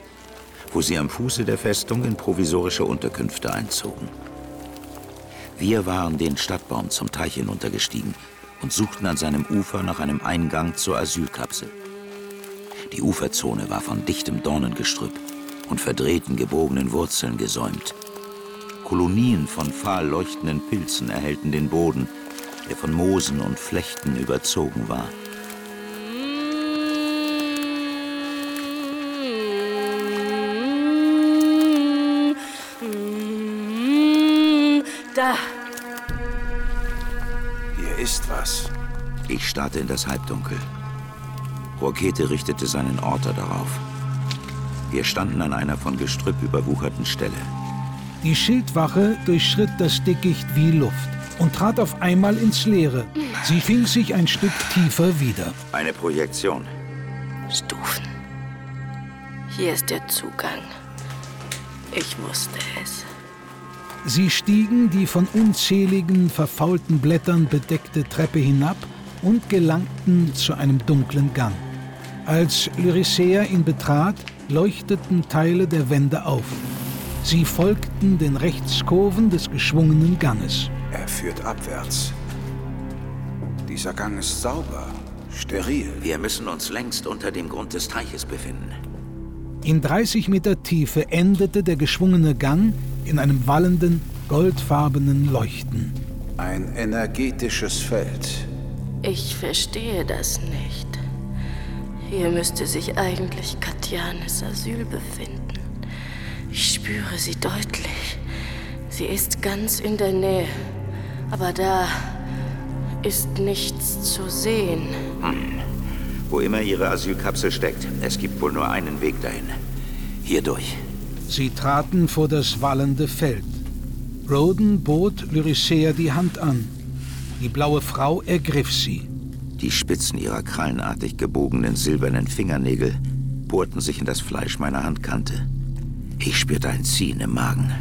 wo sie am Fuße der Festung in provisorische Unterkünfte einzogen. Wir waren den Stadtbaum zum Teich hinuntergestiegen und suchten an seinem Ufer nach einem Eingang zur Asylkapsel. Die Uferzone war von dichtem Dornengestrüpp und verdrehten gebogenen Wurzeln gesäumt. Kolonien von fahl leuchtenden Pilzen erhellten den Boden, der von Moosen und Flechten überzogen war. Da! Hier ist was. Ich starrte in das Halbdunkel. Rokete richtete seinen Orter darauf. Wir standen an einer von Gestrüpp überwucherten Stelle. Die Schildwache durchschritt das Dickicht wie Luft und trat auf einmal ins Leere. Sie fing sich ein Stück tiefer wieder. Eine Projektion. Stufen. Hier ist der Zugang. Ich wusste es. Sie stiegen die von unzähligen verfaulten Blättern bedeckte Treppe hinab und gelangten zu einem dunklen Gang. Als Lyrissea ihn betrat, leuchteten Teile der Wände auf. Sie folgten den Rechtskurven des geschwungenen Ganges. Er führt abwärts. Dieser Gang ist sauber, steril. Wir müssen uns längst unter dem Grund des Teiches befinden. In 30 Meter Tiefe endete der geschwungene Gang in einem wallenden, goldfarbenen Leuchten. Ein energetisches Feld. Ich verstehe das nicht. Hier müsste sich eigentlich Katjanes Asyl befinden. Ich spüre sie deutlich. Sie ist ganz in der Nähe. Aber da ist nichts zu sehen. Hm. Wo immer Ihre Asylkapsel steckt, es gibt wohl nur einen Weg dahin. Hierdurch. Sie traten vor das wallende Feld. Roden bot Lyrissea die Hand an. Die blaue Frau ergriff sie. Die Spitzen ihrer krallenartig gebogenen silbernen Fingernägel bohrten sich in das Fleisch meiner Handkante. Ich spürte ein Ziehen im Magen.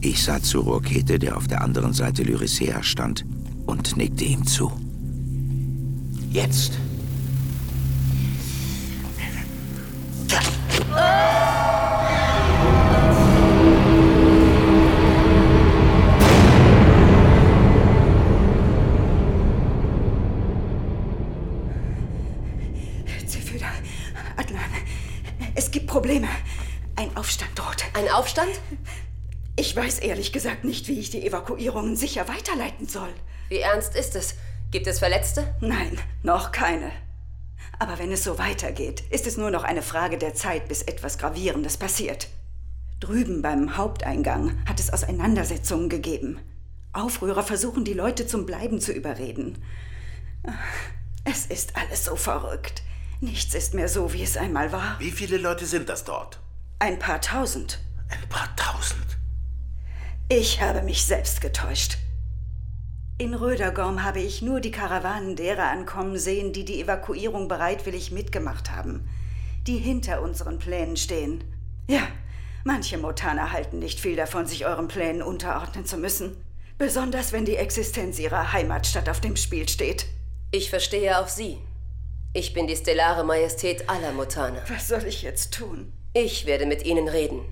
Ich sah zu Rokete, der auf der anderen Seite Lyricea stand, und nickte ihm zu. Jetzt! Zephyda, Adnan, es gibt Probleme. Ein Aufstand droht. Ein Aufstand? Ich weiß ehrlich gesagt nicht, wie ich die Evakuierungen sicher weiterleiten soll. Wie ernst ist es? Gibt es Verletzte? Nein, noch keine. Aber wenn es so weitergeht, ist es nur noch eine Frage der Zeit, bis etwas Gravierendes passiert. Drüben beim Haupteingang hat es Auseinandersetzungen gegeben. Aufrührer versuchen, die Leute zum Bleiben zu überreden. Es ist alles so verrückt. Nichts ist mehr so, wie es einmal war. Wie viele Leute sind das dort? Ein paar tausend. Ein paar tausend. Ich habe mich selbst getäuscht. In Rödergorm habe ich nur die Karawanen derer ankommen sehen, die die Evakuierung bereitwillig mitgemacht haben. Die hinter unseren Plänen stehen. Ja, manche Motaner halten nicht viel davon, sich euren Plänen unterordnen zu müssen. Besonders wenn die Existenz ihrer Heimatstadt auf dem Spiel steht. Ich verstehe auch Sie. Ich bin die stellare Majestät aller Motaner. Was soll ich jetzt tun? Ich werde mit Ihnen reden.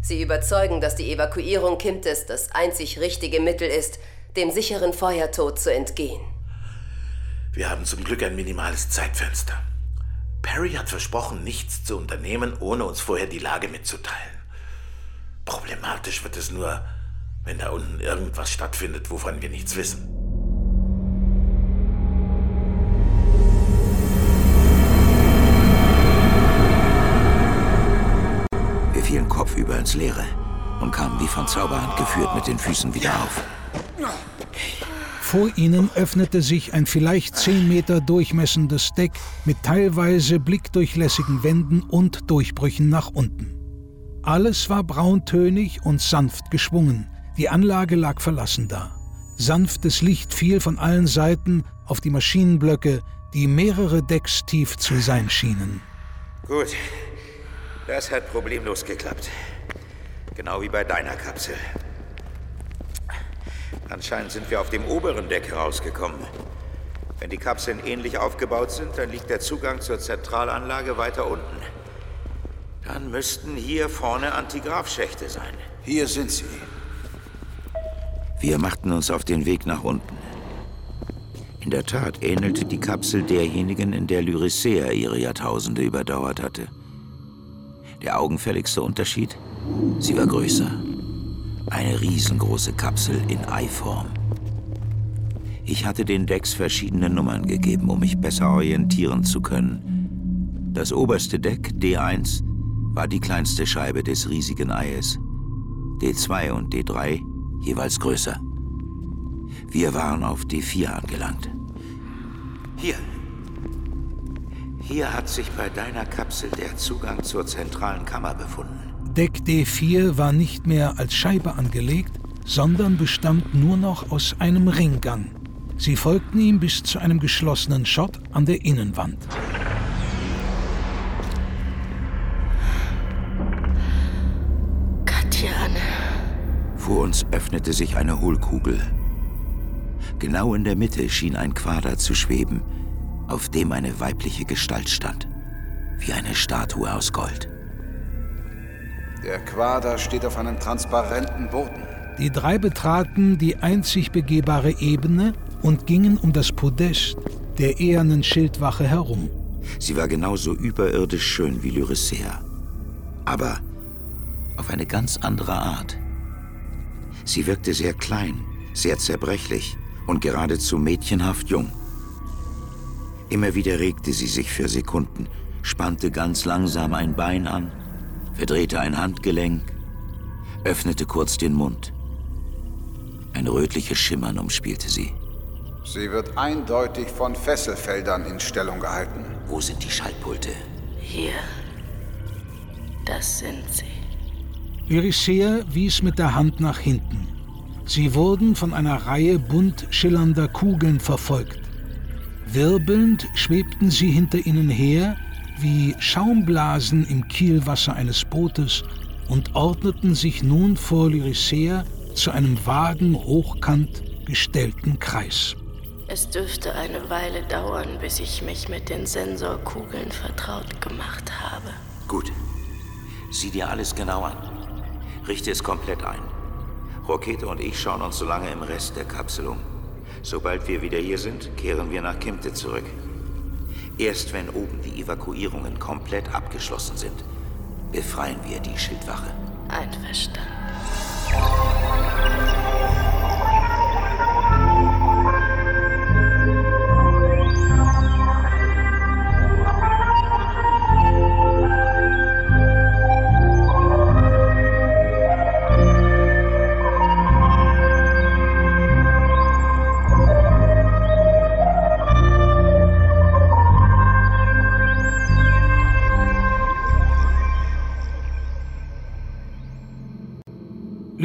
Sie überzeugen, dass die Evakuierung Kimtes das einzig richtige Mittel ist, dem sicheren Feuertod zu entgehen. Wir haben zum Glück ein minimales Zeitfenster. Perry hat versprochen, nichts zu unternehmen, ohne uns vorher die Lage mitzuteilen. Problematisch wird es nur, wenn da unten irgendwas stattfindet, wovon wir nichts wissen. Fielen kopfüber ins Leere und kamen wie von Zauberhand geführt mit den Füßen wieder auf. Vor ihnen öffnete sich ein vielleicht zehn Meter durchmessendes Deck mit teilweise blickdurchlässigen Wänden und Durchbrüchen nach unten. Alles war brauntönig und sanft geschwungen. Die Anlage lag verlassen da. Sanftes Licht fiel von allen Seiten auf die Maschinenblöcke, die mehrere Decks tief zu sein schienen. Gut, das hat problemlos geklappt. Genau wie bei deiner Kapsel. Anscheinend sind wir auf dem oberen Deck rausgekommen. Wenn die Kapseln ähnlich aufgebaut sind, dann liegt der Zugang zur Zentralanlage weiter unten. Dann müssten hier vorne Antigrafschächte sein. Hier sind sie. Wir machten uns auf den Weg nach unten. In der Tat ähnelte die Kapsel derjenigen, in der Lyricea ihre Jahrtausende überdauert hatte. Der augenfälligste Unterschied? Sie war größer. Eine riesengroße Kapsel in Eiform. Ich hatte den Decks verschiedene Nummern gegeben, um mich besser orientieren zu können. Das oberste Deck, D1, war die kleinste Scheibe des riesigen Eies. D2 und D3 jeweils größer. Wir waren auf D4 angelangt. Hier. Hier hat sich bei deiner Kapsel der Zugang zur zentralen Kammer befunden. Deck D4 war nicht mehr als Scheibe angelegt, sondern bestand nur noch aus einem Ringgang. Sie folgten ihm bis zu einem geschlossenen Schott an der Innenwand. Katjane. Vor uns öffnete sich eine Hohlkugel. Genau in der Mitte schien ein Quader zu schweben, auf dem eine weibliche Gestalt stand, wie eine Statue aus Gold. Der Quader steht auf einem transparenten Boden. Die drei betraten die einzig begehbare Ebene und gingen um das Podest der ehernen Schildwache herum. Sie war genauso überirdisch schön wie Lyricea. Aber auf eine ganz andere Art. Sie wirkte sehr klein, sehr zerbrechlich und geradezu mädchenhaft jung. Immer wieder regte sie sich für Sekunden, spannte ganz langsam ein Bein an, verdrehte ein Handgelenk, öffnete kurz den Mund. Ein rötliches Schimmern umspielte sie. Sie wird eindeutig von Fesselfeldern in Stellung gehalten. Wo sind die Schaltpulte? Hier. Das sind sie. Lyricea wies mit der Hand nach hinten. Sie wurden von einer Reihe bunt schillernder Kugeln verfolgt. Wirbelnd schwebten sie hinter ihnen her, wie Schaumblasen im Kielwasser eines Bootes und ordneten sich nun vor Lyricea zu einem vagen, hochkant gestellten Kreis. Es dürfte eine Weile dauern, bis ich mich mit den Sensorkugeln vertraut gemacht habe. Gut. Sieh dir alles genau an. Richte es komplett ein. Rokete und ich schauen uns so lange im Rest der Kapsel um. Sobald wir wieder hier sind, kehren wir nach Kimte zurück. Erst wenn oben die Evakuierungen komplett abgeschlossen sind, befreien wir die Schildwache. Einverstanden.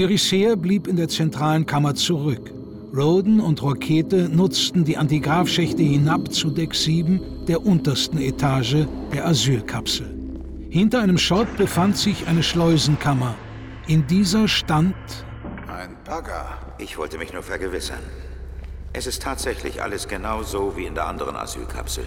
Lyricea blieb in der zentralen Kammer zurück. Roden und Rokete nutzten die Antigrafschächte hinab zu Deck 7 der untersten Etage der Asylkapsel. Hinter einem Schott befand sich eine Schleusenkammer. In dieser stand ein Bagger. Ich wollte mich nur vergewissern. Es ist tatsächlich alles genau so wie in der anderen Asylkapsel.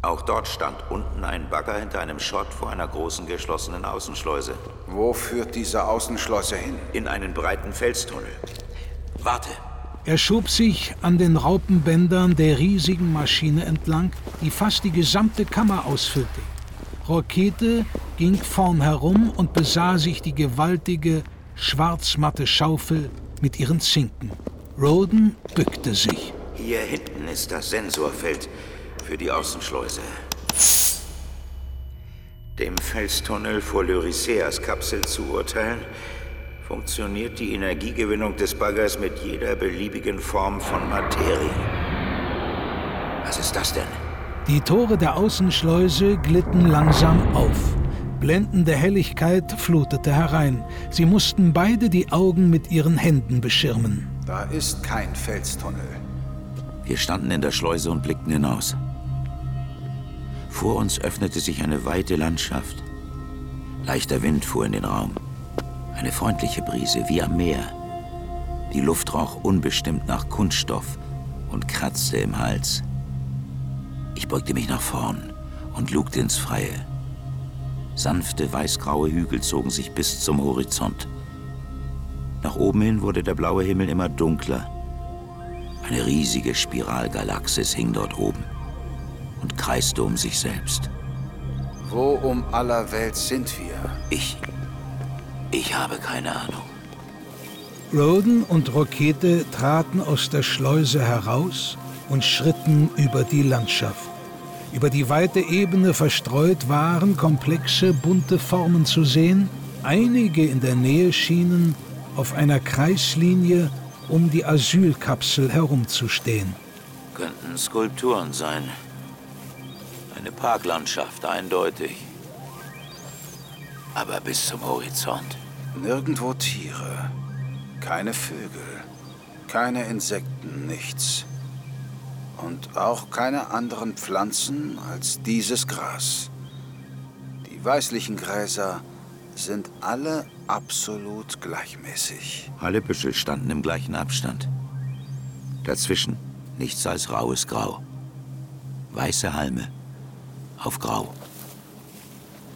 Auch dort stand unten ein Bagger hinter einem Schott vor einer großen geschlossenen Außenschleuse. Wo führt diese Außenschleuse hin? In einen breiten Felstunnel. Warte. Er schob sich an den Raupenbändern der riesigen Maschine entlang, die fast die gesamte Kammer ausfüllte. Rokete ging vorn herum und besah sich die gewaltige, schwarzmatte Schaufel mit ihren Zinken. Roden bückte sich. Hier hinten ist das Sensorfeld für die Außenschleuse. Dem Felstunnel vor Lyriceas Kapsel zu urteilen, funktioniert die Energiegewinnung des Baggers mit jeder beliebigen Form von Materie. Was ist das denn? Die Tore der Außenschleuse glitten langsam auf. Blendende Helligkeit flutete herein. Sie mussten beide die Augen mit ihren Händen beschirmen. Da ist kein Felstunnel. Wir standen in der Schleuse und blickten hinaus. Vor uns öffnete sich eine weite Landschaft. Leichter Wind fuhr in den Raum. Eine freundliche Brise wie am Meer. Die Luft roch unbestimmt nach Kunststoff und kratzte im Hals. Ich beugte mich nach vorn und lugte ins Freie. Sanfte weißgraue Hügel zogen sich bis zum Horizont. Nach oben hin wurde der blaue Himmel immer dunkler. Eine riesige Spiralgalaxis hing dort oben und kreiste um sich selbst. Wo um aller Welt sind wir? Ich. Ich habe keine Ahnung. Roden und Rokete traten aus der Schleuse heraus und schritten über die Landschaft. Über die weite Ebene verstreut waren komplexe, bunte Formen zu sehen. Einige in der Nähe schienen auf einer Kreislinie um die Asylkapsel herumzustehen. Könnten Skulpturen sein. Eine Parklandschaft, eindeutig. Aber bis zum Horizont. Nirgendwo Tiere. Keine Vögel. Keine Insekten, nichts. Und auch keine anderen Pflanzen als dieses Gras. Die weißlichen Gräser sind alle absolut gleichmäßig. Alle Büschel standen im gleichen Abstand. Dazwischen nichts als raues Grau. Weiße Halme, auf Grau.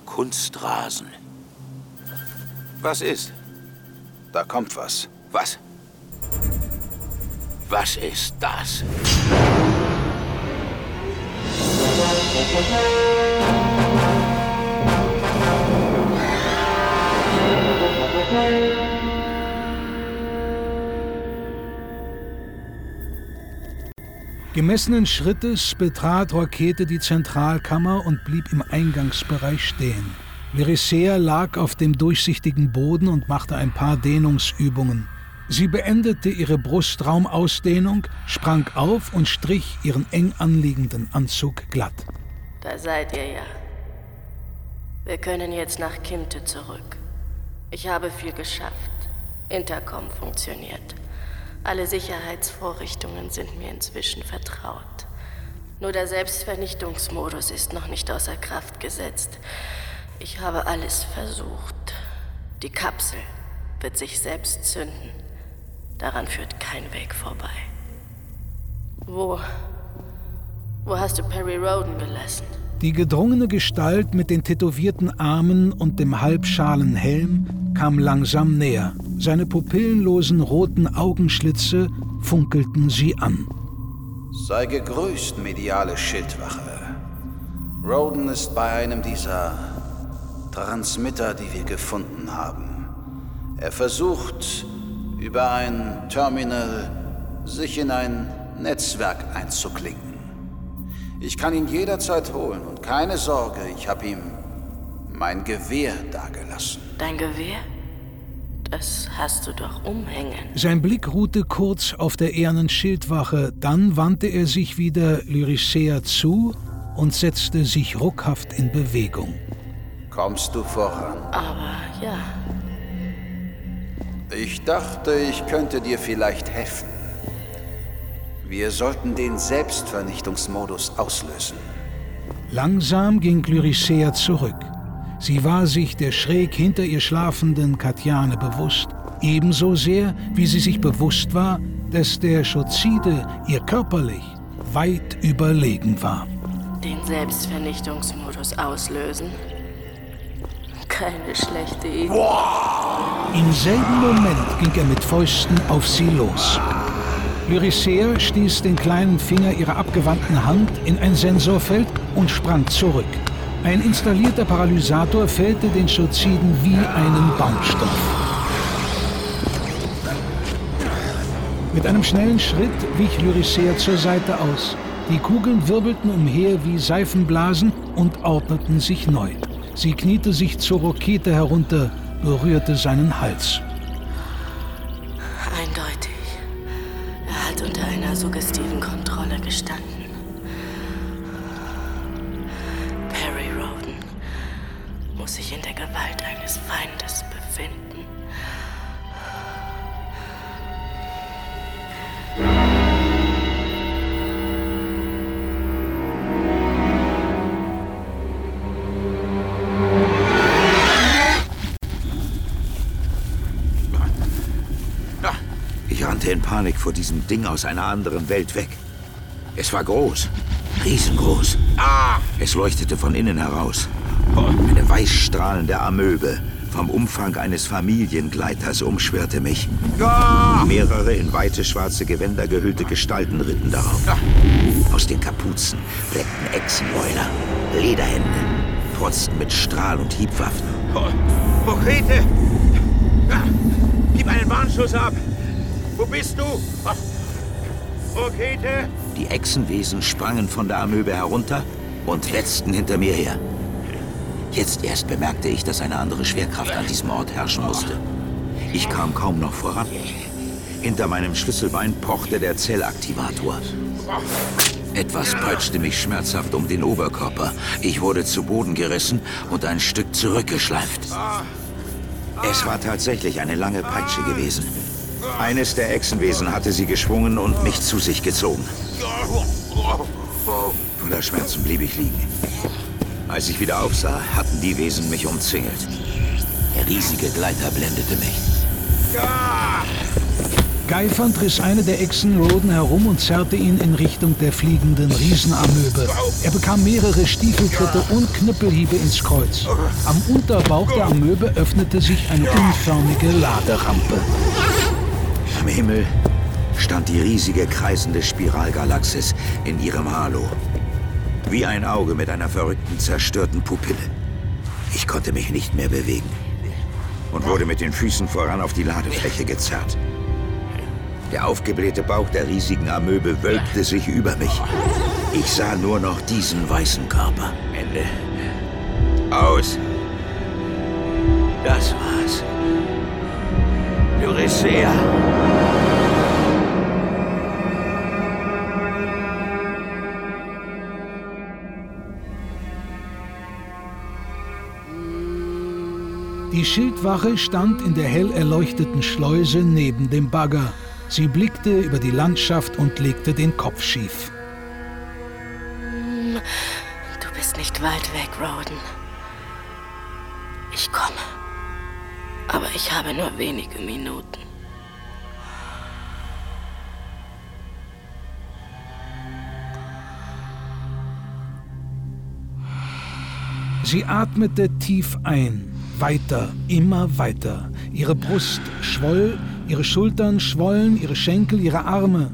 Kunstrasen. Was ist? Da kommt was. Was? Was ist das? Gemessenen Schrittes betrat Rokete die Zentralkammer und blieb im Eingangsbereich stehen. Lyricea lag auf dem durchsichtigen Boden und machte ein paar Dehnungsübungen. Sie beendete ihre Brustraumausdehnung, sprang auf und strich ihren eng anliegenden Anzug glatt. Da seid ihr ja. Wir können jetzt nach Kimte zurück. Ich habe viel geschafft. Intercom funktioniert. Alle Sicherheitsvorrichtungen sind mir inzwischen vertraut. Nur der Selbstvernichtungsmodus ist noch nicht außer Kraft gesetzt. Ich habe alles versucht. Die Kapsel wird sich selbst zünden. Daran führt kein Weg vorbei. Wo? Wo hast du Perry Roden gelassen? Die gedrungene Gestalt mit den tätowierten Armen und dem halbschalen Helm kam langsam näher. Seine pupillenlosen roten Augenschlitze funkelten sie an. Sei gegrüßt, mediale Schildwache. Roden ist bei einem dieser Transmitter, die wir gefunden haben. Er versucht, über ein Terminal sich in ein Netzwerk einzuklinken. Ich kann ihn jederzeit holen und keine Sorge, ich habe ihm mein Gewehr dagelassen. Dein Gewehr? Das hast du doch umhängen. Sein Blick ruhte kurz auf der ehernen Schildwache, dann wandte er sich wieder Lyricea zu und setzte sich ruckhaft in Bewegung. Kommst du voran? Aber ja. Ich dachte, ich könnte dir vielleicht helfen. Wir sollten den Selbstvernichtungsmodus auslösen. Langsam ging Glyricea zurück. Sie war sich der schräg hinter ihr schlafenden Katjane bewusst, ebenso sehr, wie sie sich bewusst war, dass der Schozide ihr körperlich weit überlegen war. Den Selbstvernichtungsmodus auslösen? Keine schlechte Idee. Im selben Moment ging er mit Fäusten auf sie los. Lyricea stieß den kleinen Finger ihrer abgewandten Hand in ein Sensorfeld und sprang zurück. Ein installierter Paralysator fällte den Schoziden wie einen Baumstoff. Mit einem schnellen Schritt wich Lyricea zur Seite aus. Die Kugeln wirbelten umher wie Seifenblasen und ordneten sich neu. Sie kniete sich zur Rakete herunter, berührte seinen Hals. Vor diesem Ding aus einer anderen Welt weg. Es war groß, riesengroß. Es leuchtete von innen heraus. Eine weißstrahlende Amöbe vom Umfang eines Familiengleiters umschwirrte mich. Mehrere in weite schwarze Gewänder gehüllte Gestalten ritten darauf. Aus den Kapuzen bleckten Echsenmäuler, Lederhände, protzten mit Strahl- und Hiebwaffen. Rokete! Gib einen Warnschuss ab! Wo bist du? Rokete! Die Echsenwesen sprangen von der Amöbe herunter und wetzten hinter mir her. Jetzt erst bemerkte ich, dass eine andere Schwerkraft an diesem Ort herrschen musste. Ich kam kaum noch voran. Hinter meinem Schlüsselbein pochte der Zellaktivator. Etwas peitschte mich schmerzhaft um den Oberkörper. Ich wurde zu Boden gerissen und ein Stück zurückgeschleift. Es war tatsächlich eine lange Peitsche gewesen. Eines der Echsenwesen hatte sie geschwungen und mich zu sich gezogen. Voller Schmerzen blieb ich liegen. Als ich wieder aufsah, hatten die Wesen mich umzingelt. Der riesige Gleiter blendete mich. Geifand riss eine der Echsen Roden herum und zerrte ihn in Richtung der fliegenden Riesenamöbe. Er bekam mehrere Stiefeltritte und Knüppelhiebe ins Kreuz. Am Unterbauch der Amöbe öffnete sich eine unförmige Laderampe. Am Himmel stand die riesige kreisende Spiralgalaxis in ihrem Halo. Wie ein Auge mit einer verrückten, zerstörten Pupille. Ich konnte mich nicht mehr bewegen und wurde mit den Füßen voran auf die Ladefläche gezerrt. Der aufgeblähte Bauch der riesigen Amöbe wölbte sich über mich. Ich sah nur noch diesen weißen Körper. Ende. Aus. Das war's. Eurysea. Die Schildwache stand in der hell erleuchteten Schleuse neben dem Bagger. Sie blickte über die Landschaft und legte den Kopf schief. nicht weit weg, Roden. Ich komme. Aber ich habe nur wenige Minuten. Sie atmete tief ein, weiter, immer weiter. Ihre Brust schwoll, ihre Schultern schwollen, ihre Schenkel, ihre Arme.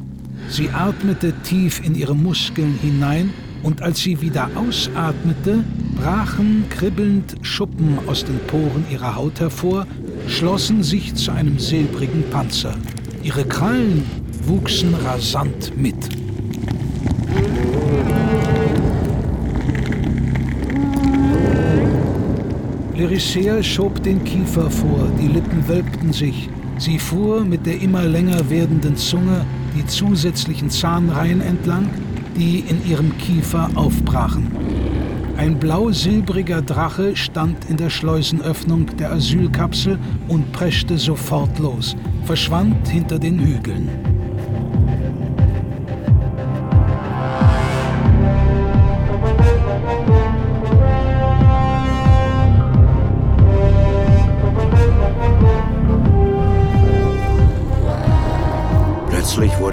Sie atmete tief in ihre Muskeln hinein und als sie wieder ausatmete, brachen kribbelnd Schuppen aus den Poren ihrer Haut hervor, schlossen sich zu einem silbrigen Panzer. Ihre Krallen wuchsen rasant mit. Lyricea schob den Kiefer vor, die Lippen wölbten sich. Sie fuhr mit der immer länger werdenden Zunge die zusätzlichen Zahnreihen entlang, die in ihrem Kiefer aufbrachen. Ein blau-silbriger Drache stand in der Schleusenöffnung der Asylkapsel und preschte sofort los, verschwand hinter den Hügeln.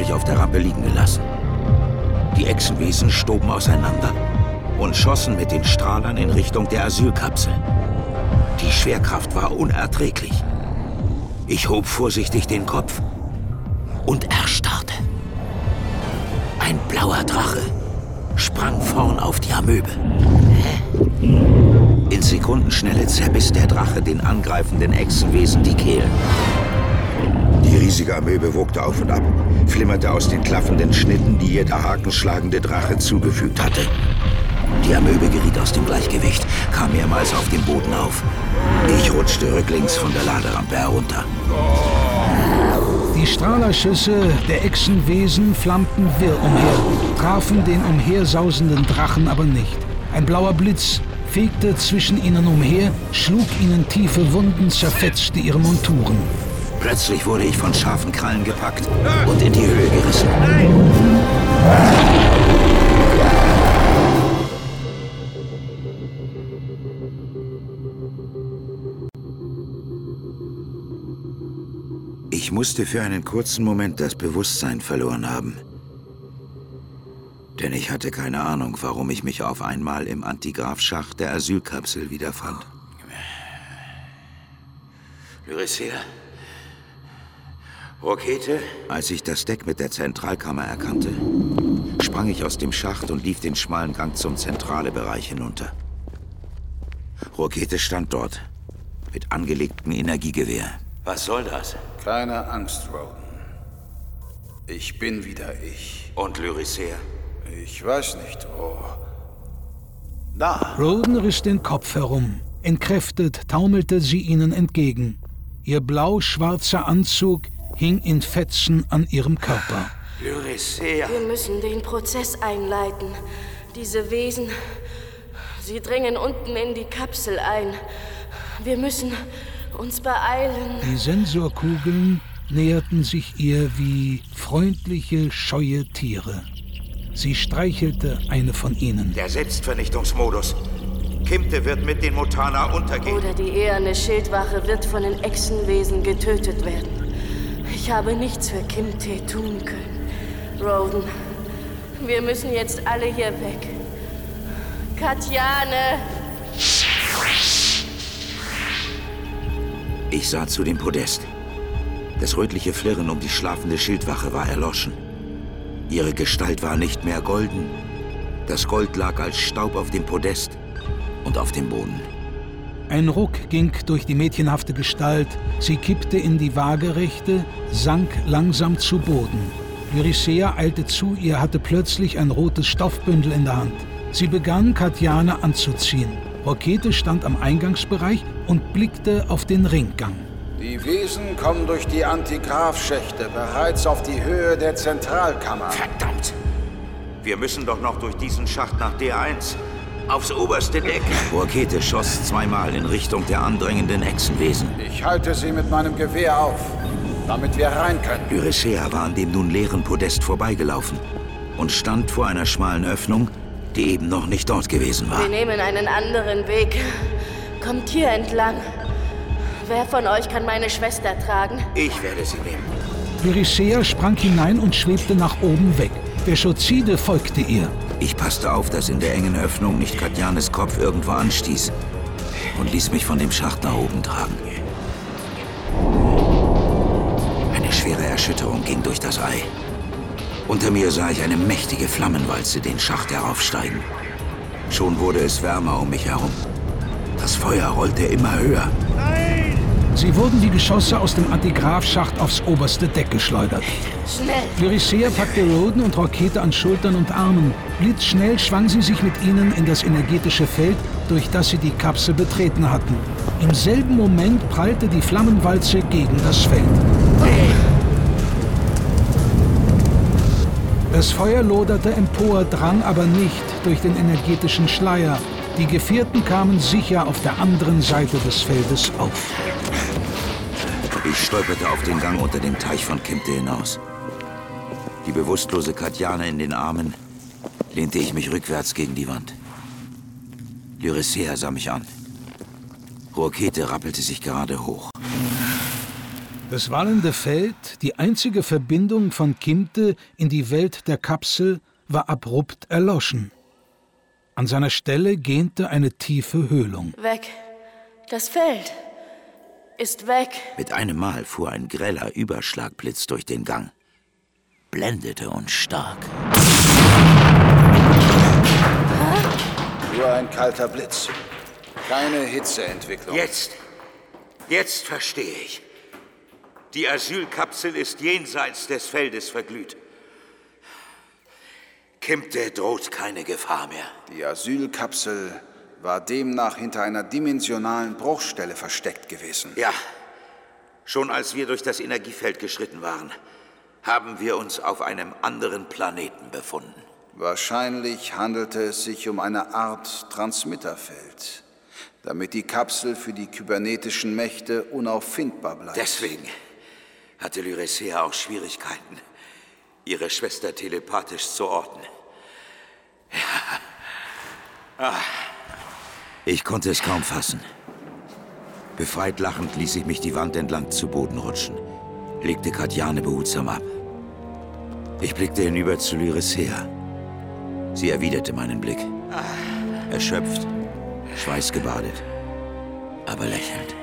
Ich auf der Rampe liegen gelassen. Die Echsenwesen stoben auseinander und schossen mit den Strahlern in Richtung der Asylkapsel. Die Schwerkraft war unerträglich. Ich hob vorsichtig den Kopf und erstarrte. Ein blauer Drache sprang vorn auf die Amöbe. In Sekundenschnelle zerbiss der Drache den angreifenden Echsenwesen die Kehlen. Riesige Amöbe wogte auf und ab, flimmerte aus den klaffenden Schnitten, die ihr der hakenschlagende Drache zugefügt hatte. Die Amöbe geriet aus dem Gleichgewicht, kam mehrmals auf den Boden auf. Ich rutschte rücklings von der Laderampe herunter. Die Strahlerschüsse der Echsenwesen flammten wirr umher, trafen den umhersausenden Drachen aber nicht. Ein blauer Blitz fegte zwischen ihnen umher, schlug ihnen tiefe Wunden, zerfetzte ihre Monturen. Plötzlich wurde ich von scharfen Krallen gepackt und in die Höhe gerissen. Ich musste für einen kurzen Moment das Bewusstsein verloren haben. Denn ich hatte keine Ahnung, warum ich mich auf einmal im Antigrafschacht der Asylkapsel wiederfand. Lyricea? Rakete? Als ich das Deck mit der Zentralkammer erkannte, sprang ich aus dem Schacht und lief den schmalen Gang zum zentrale Bereich hinunter. Rakete stand dort, mit angelegtem Energiegewehr. Was soll das? Keine Angst, Roden. Ich bin wieder ich. Und Lyricea? Ich weiß nicht, wo. Da. Roden riss den Kopf herum. Entkräftet taumelte sie ihnen entgegen. Ihr blau-schwarzer Anzug hing in Fetzen an ihrem Körper. Lyricea. Wir müssen den Prozess einleiten. Diese Wesen, sie dringen unten in die Kapsel ein. Wir müssen uns beeilen. Die Sensorkugeln näherten sich ihr wie freundliche, scheue Tiere. Sie streichelte eine von ihnen. Der Selbstvernichtungsmodus. Kimte wird mit den Mutana untergehen. Oder die eherne Schildwache wird von den Echsenwesen getötet werden. Ich habe nichts für Kimte tun können. Roden, wir müssen jetzt alle hier weg. Katjane! Ich sah zu dem Podest. Das rötliche Flirren um die schlafende Schildwache war erloschen. Ihre Gestalt war nicht mehr golden. Das Gold lag als Staub auf dem Podest und auf dem Boden. Ein Ruck ging durch die mädchenhafte Gestalt. Sie kippte in die Waagerechte, sank langsam zu Boden. Lyricea eilte zu ihr, hatte plötzlich ein rotes Stoffbündel in der Hand. Sie begann, Katjana anzuziehen. Rokete stand am Eingangsbereich und blickte auf den Ringgang. Die Wesen kommen durch die Antigrafschächte bereits auf die Höhe der Zentralkammer. Verdammt! Wir müssen doch noch durch diesen Schacht nach D1. Aufs oberste Deck. Rokete schoss zweimal in Richtung der andrängenden Echsenwesen. Ich halte sie mit meinem Gewehr auf, damit wir rein können. Lyricea war an dem nun leeren Podest vorbeigelaufen und stand vor einer schmalen Öffnung, die eben noch nicht dort gewesen war. Wir nehmen einen anderen Weg. Kommt hier entlang. Wer von euch kann meine Schwester tragen? Ich werde sie nehmen. Lyricea sprang hinein und schwebte nach oben weg. Der Schozide folgte ihr. Ich passte auf, dass in der engen Öffnung nicht Katjanes Kopf irgendwo anstieß und ließ mich von dem Schacht nach oben tragen. Eine schwere Erschütterung ging durch das Ei. Unter mir sah ich eine mächtige Flammenwalze den Schacht heraufsteigen. Schon wurde es wärmer um mich herum. Das Feuer rollte immer höher. Sie wurden wie Geschosse aus dem Antigraf-Schacht aufs oberste Deck geschleudert. Schnell! Lyricea packte Roden und Rakete an Schultern und Armen. Blitzschnell schwang sie sich mit ihnen in das energetische Feld, durch das sie die Kapsel betreten hatten. Im selben Moment prallte die Flammenwalze gegen das Feld. Das Feuer loderte empor, drang aber nicht durch den energetischen Schleier. Die Gefährten kamen sicher auf der anderen Seite des Feldes auf. Ich stolperte auf den Gang unter dem Teich von Kimte hinaus. Die bewusstlose Katjana in den Armen lehnte ich mich rückwärts gegen die Wand. Lyricea sah mich an. Rokete rappelte sich gerade hoch. Das wallende Feld, die einzige Verbindung von Kimte in die Welt der Kapsel, war abrupt erloschen. An seiner Stelle gähnte eine tiefe Höhlung. Weg. Das Feld ist weg. Mit einem Mal fuhr ein greller Überschlagblitz durch den Gang. Blendete und stark. Nur ein kalter Blitz. Keine Hitzeentwicklung. Jetzt. Jetzt verstehe ich. Die Asylkapsel ist jenseits des Feldes verglüht. Kimte droht keine Gefahr mehr. Die Asylkapsel war demnach hinter einer dimensionalen Bruchstelle versteckt gewesen. Ja. Schon als wir durch das Energiefeld geschritten waren, haben wir uns auf einem anderen Planeten befunden. Wahrscheinlich handelte es sich um eine Art Transmitterfeld, damit die Kapsel für die kybernetischen Mächte unauffindbar bleibt. Deswegen hatte Lyricea auch Schwierigkeiten, ihre Schwester telepathisch zu orten. Ja. Ich konnte es kaum fassen. Befreit lachend ließ ich mich die Wand entlang zu Boden rutschen, legte Katjane behutsam ab. Ich blickte hinüber zu Lyricea. Sie erwiderte meinen Blick. Erschöpft, schweißgebadet, aber lächelnd.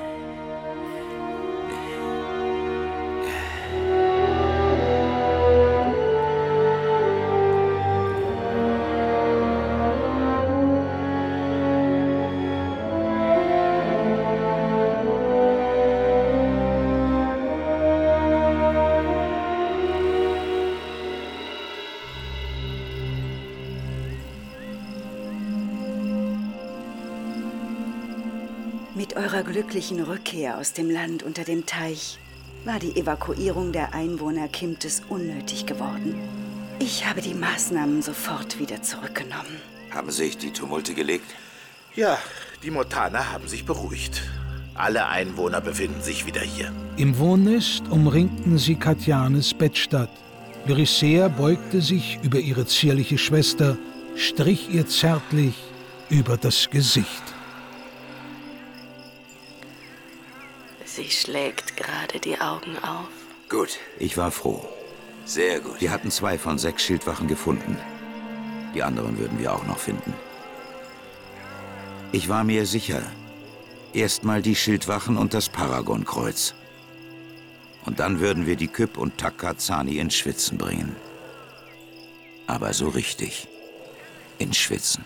Glücklichen Rückkehr aus dem Land unter dem Teich war die Evakuierung der Einwohner Kimtes unnötig geworden. Ich habe die Maßnahmen sofort wieder zurückgenommen. Haben sich die Tumulte gelegt? Ja, die Motaner haben sich beruhigt. Alle Einwohner befinden sich wieder hier. Im Wohnnest umringten sie Katjanes Bettstatt. Lyricea beugte sich über ihre zierliche Schwester, strich ihr zärtlich über das Gesicht. Die Augen auf. Gut. Ich war froh. Sehr gut. Wir hatten zwei von sechs Schildwachen gefunden. Die anderen würden wir auch noch finden. Ich war mir sicher. Erstmal die Schildwachen und das Paragon-Kreuz. Und dann würden wir die Küpp und Takazani ins Schwitzen bringen. Aber so richtig. Ins Schwitzen.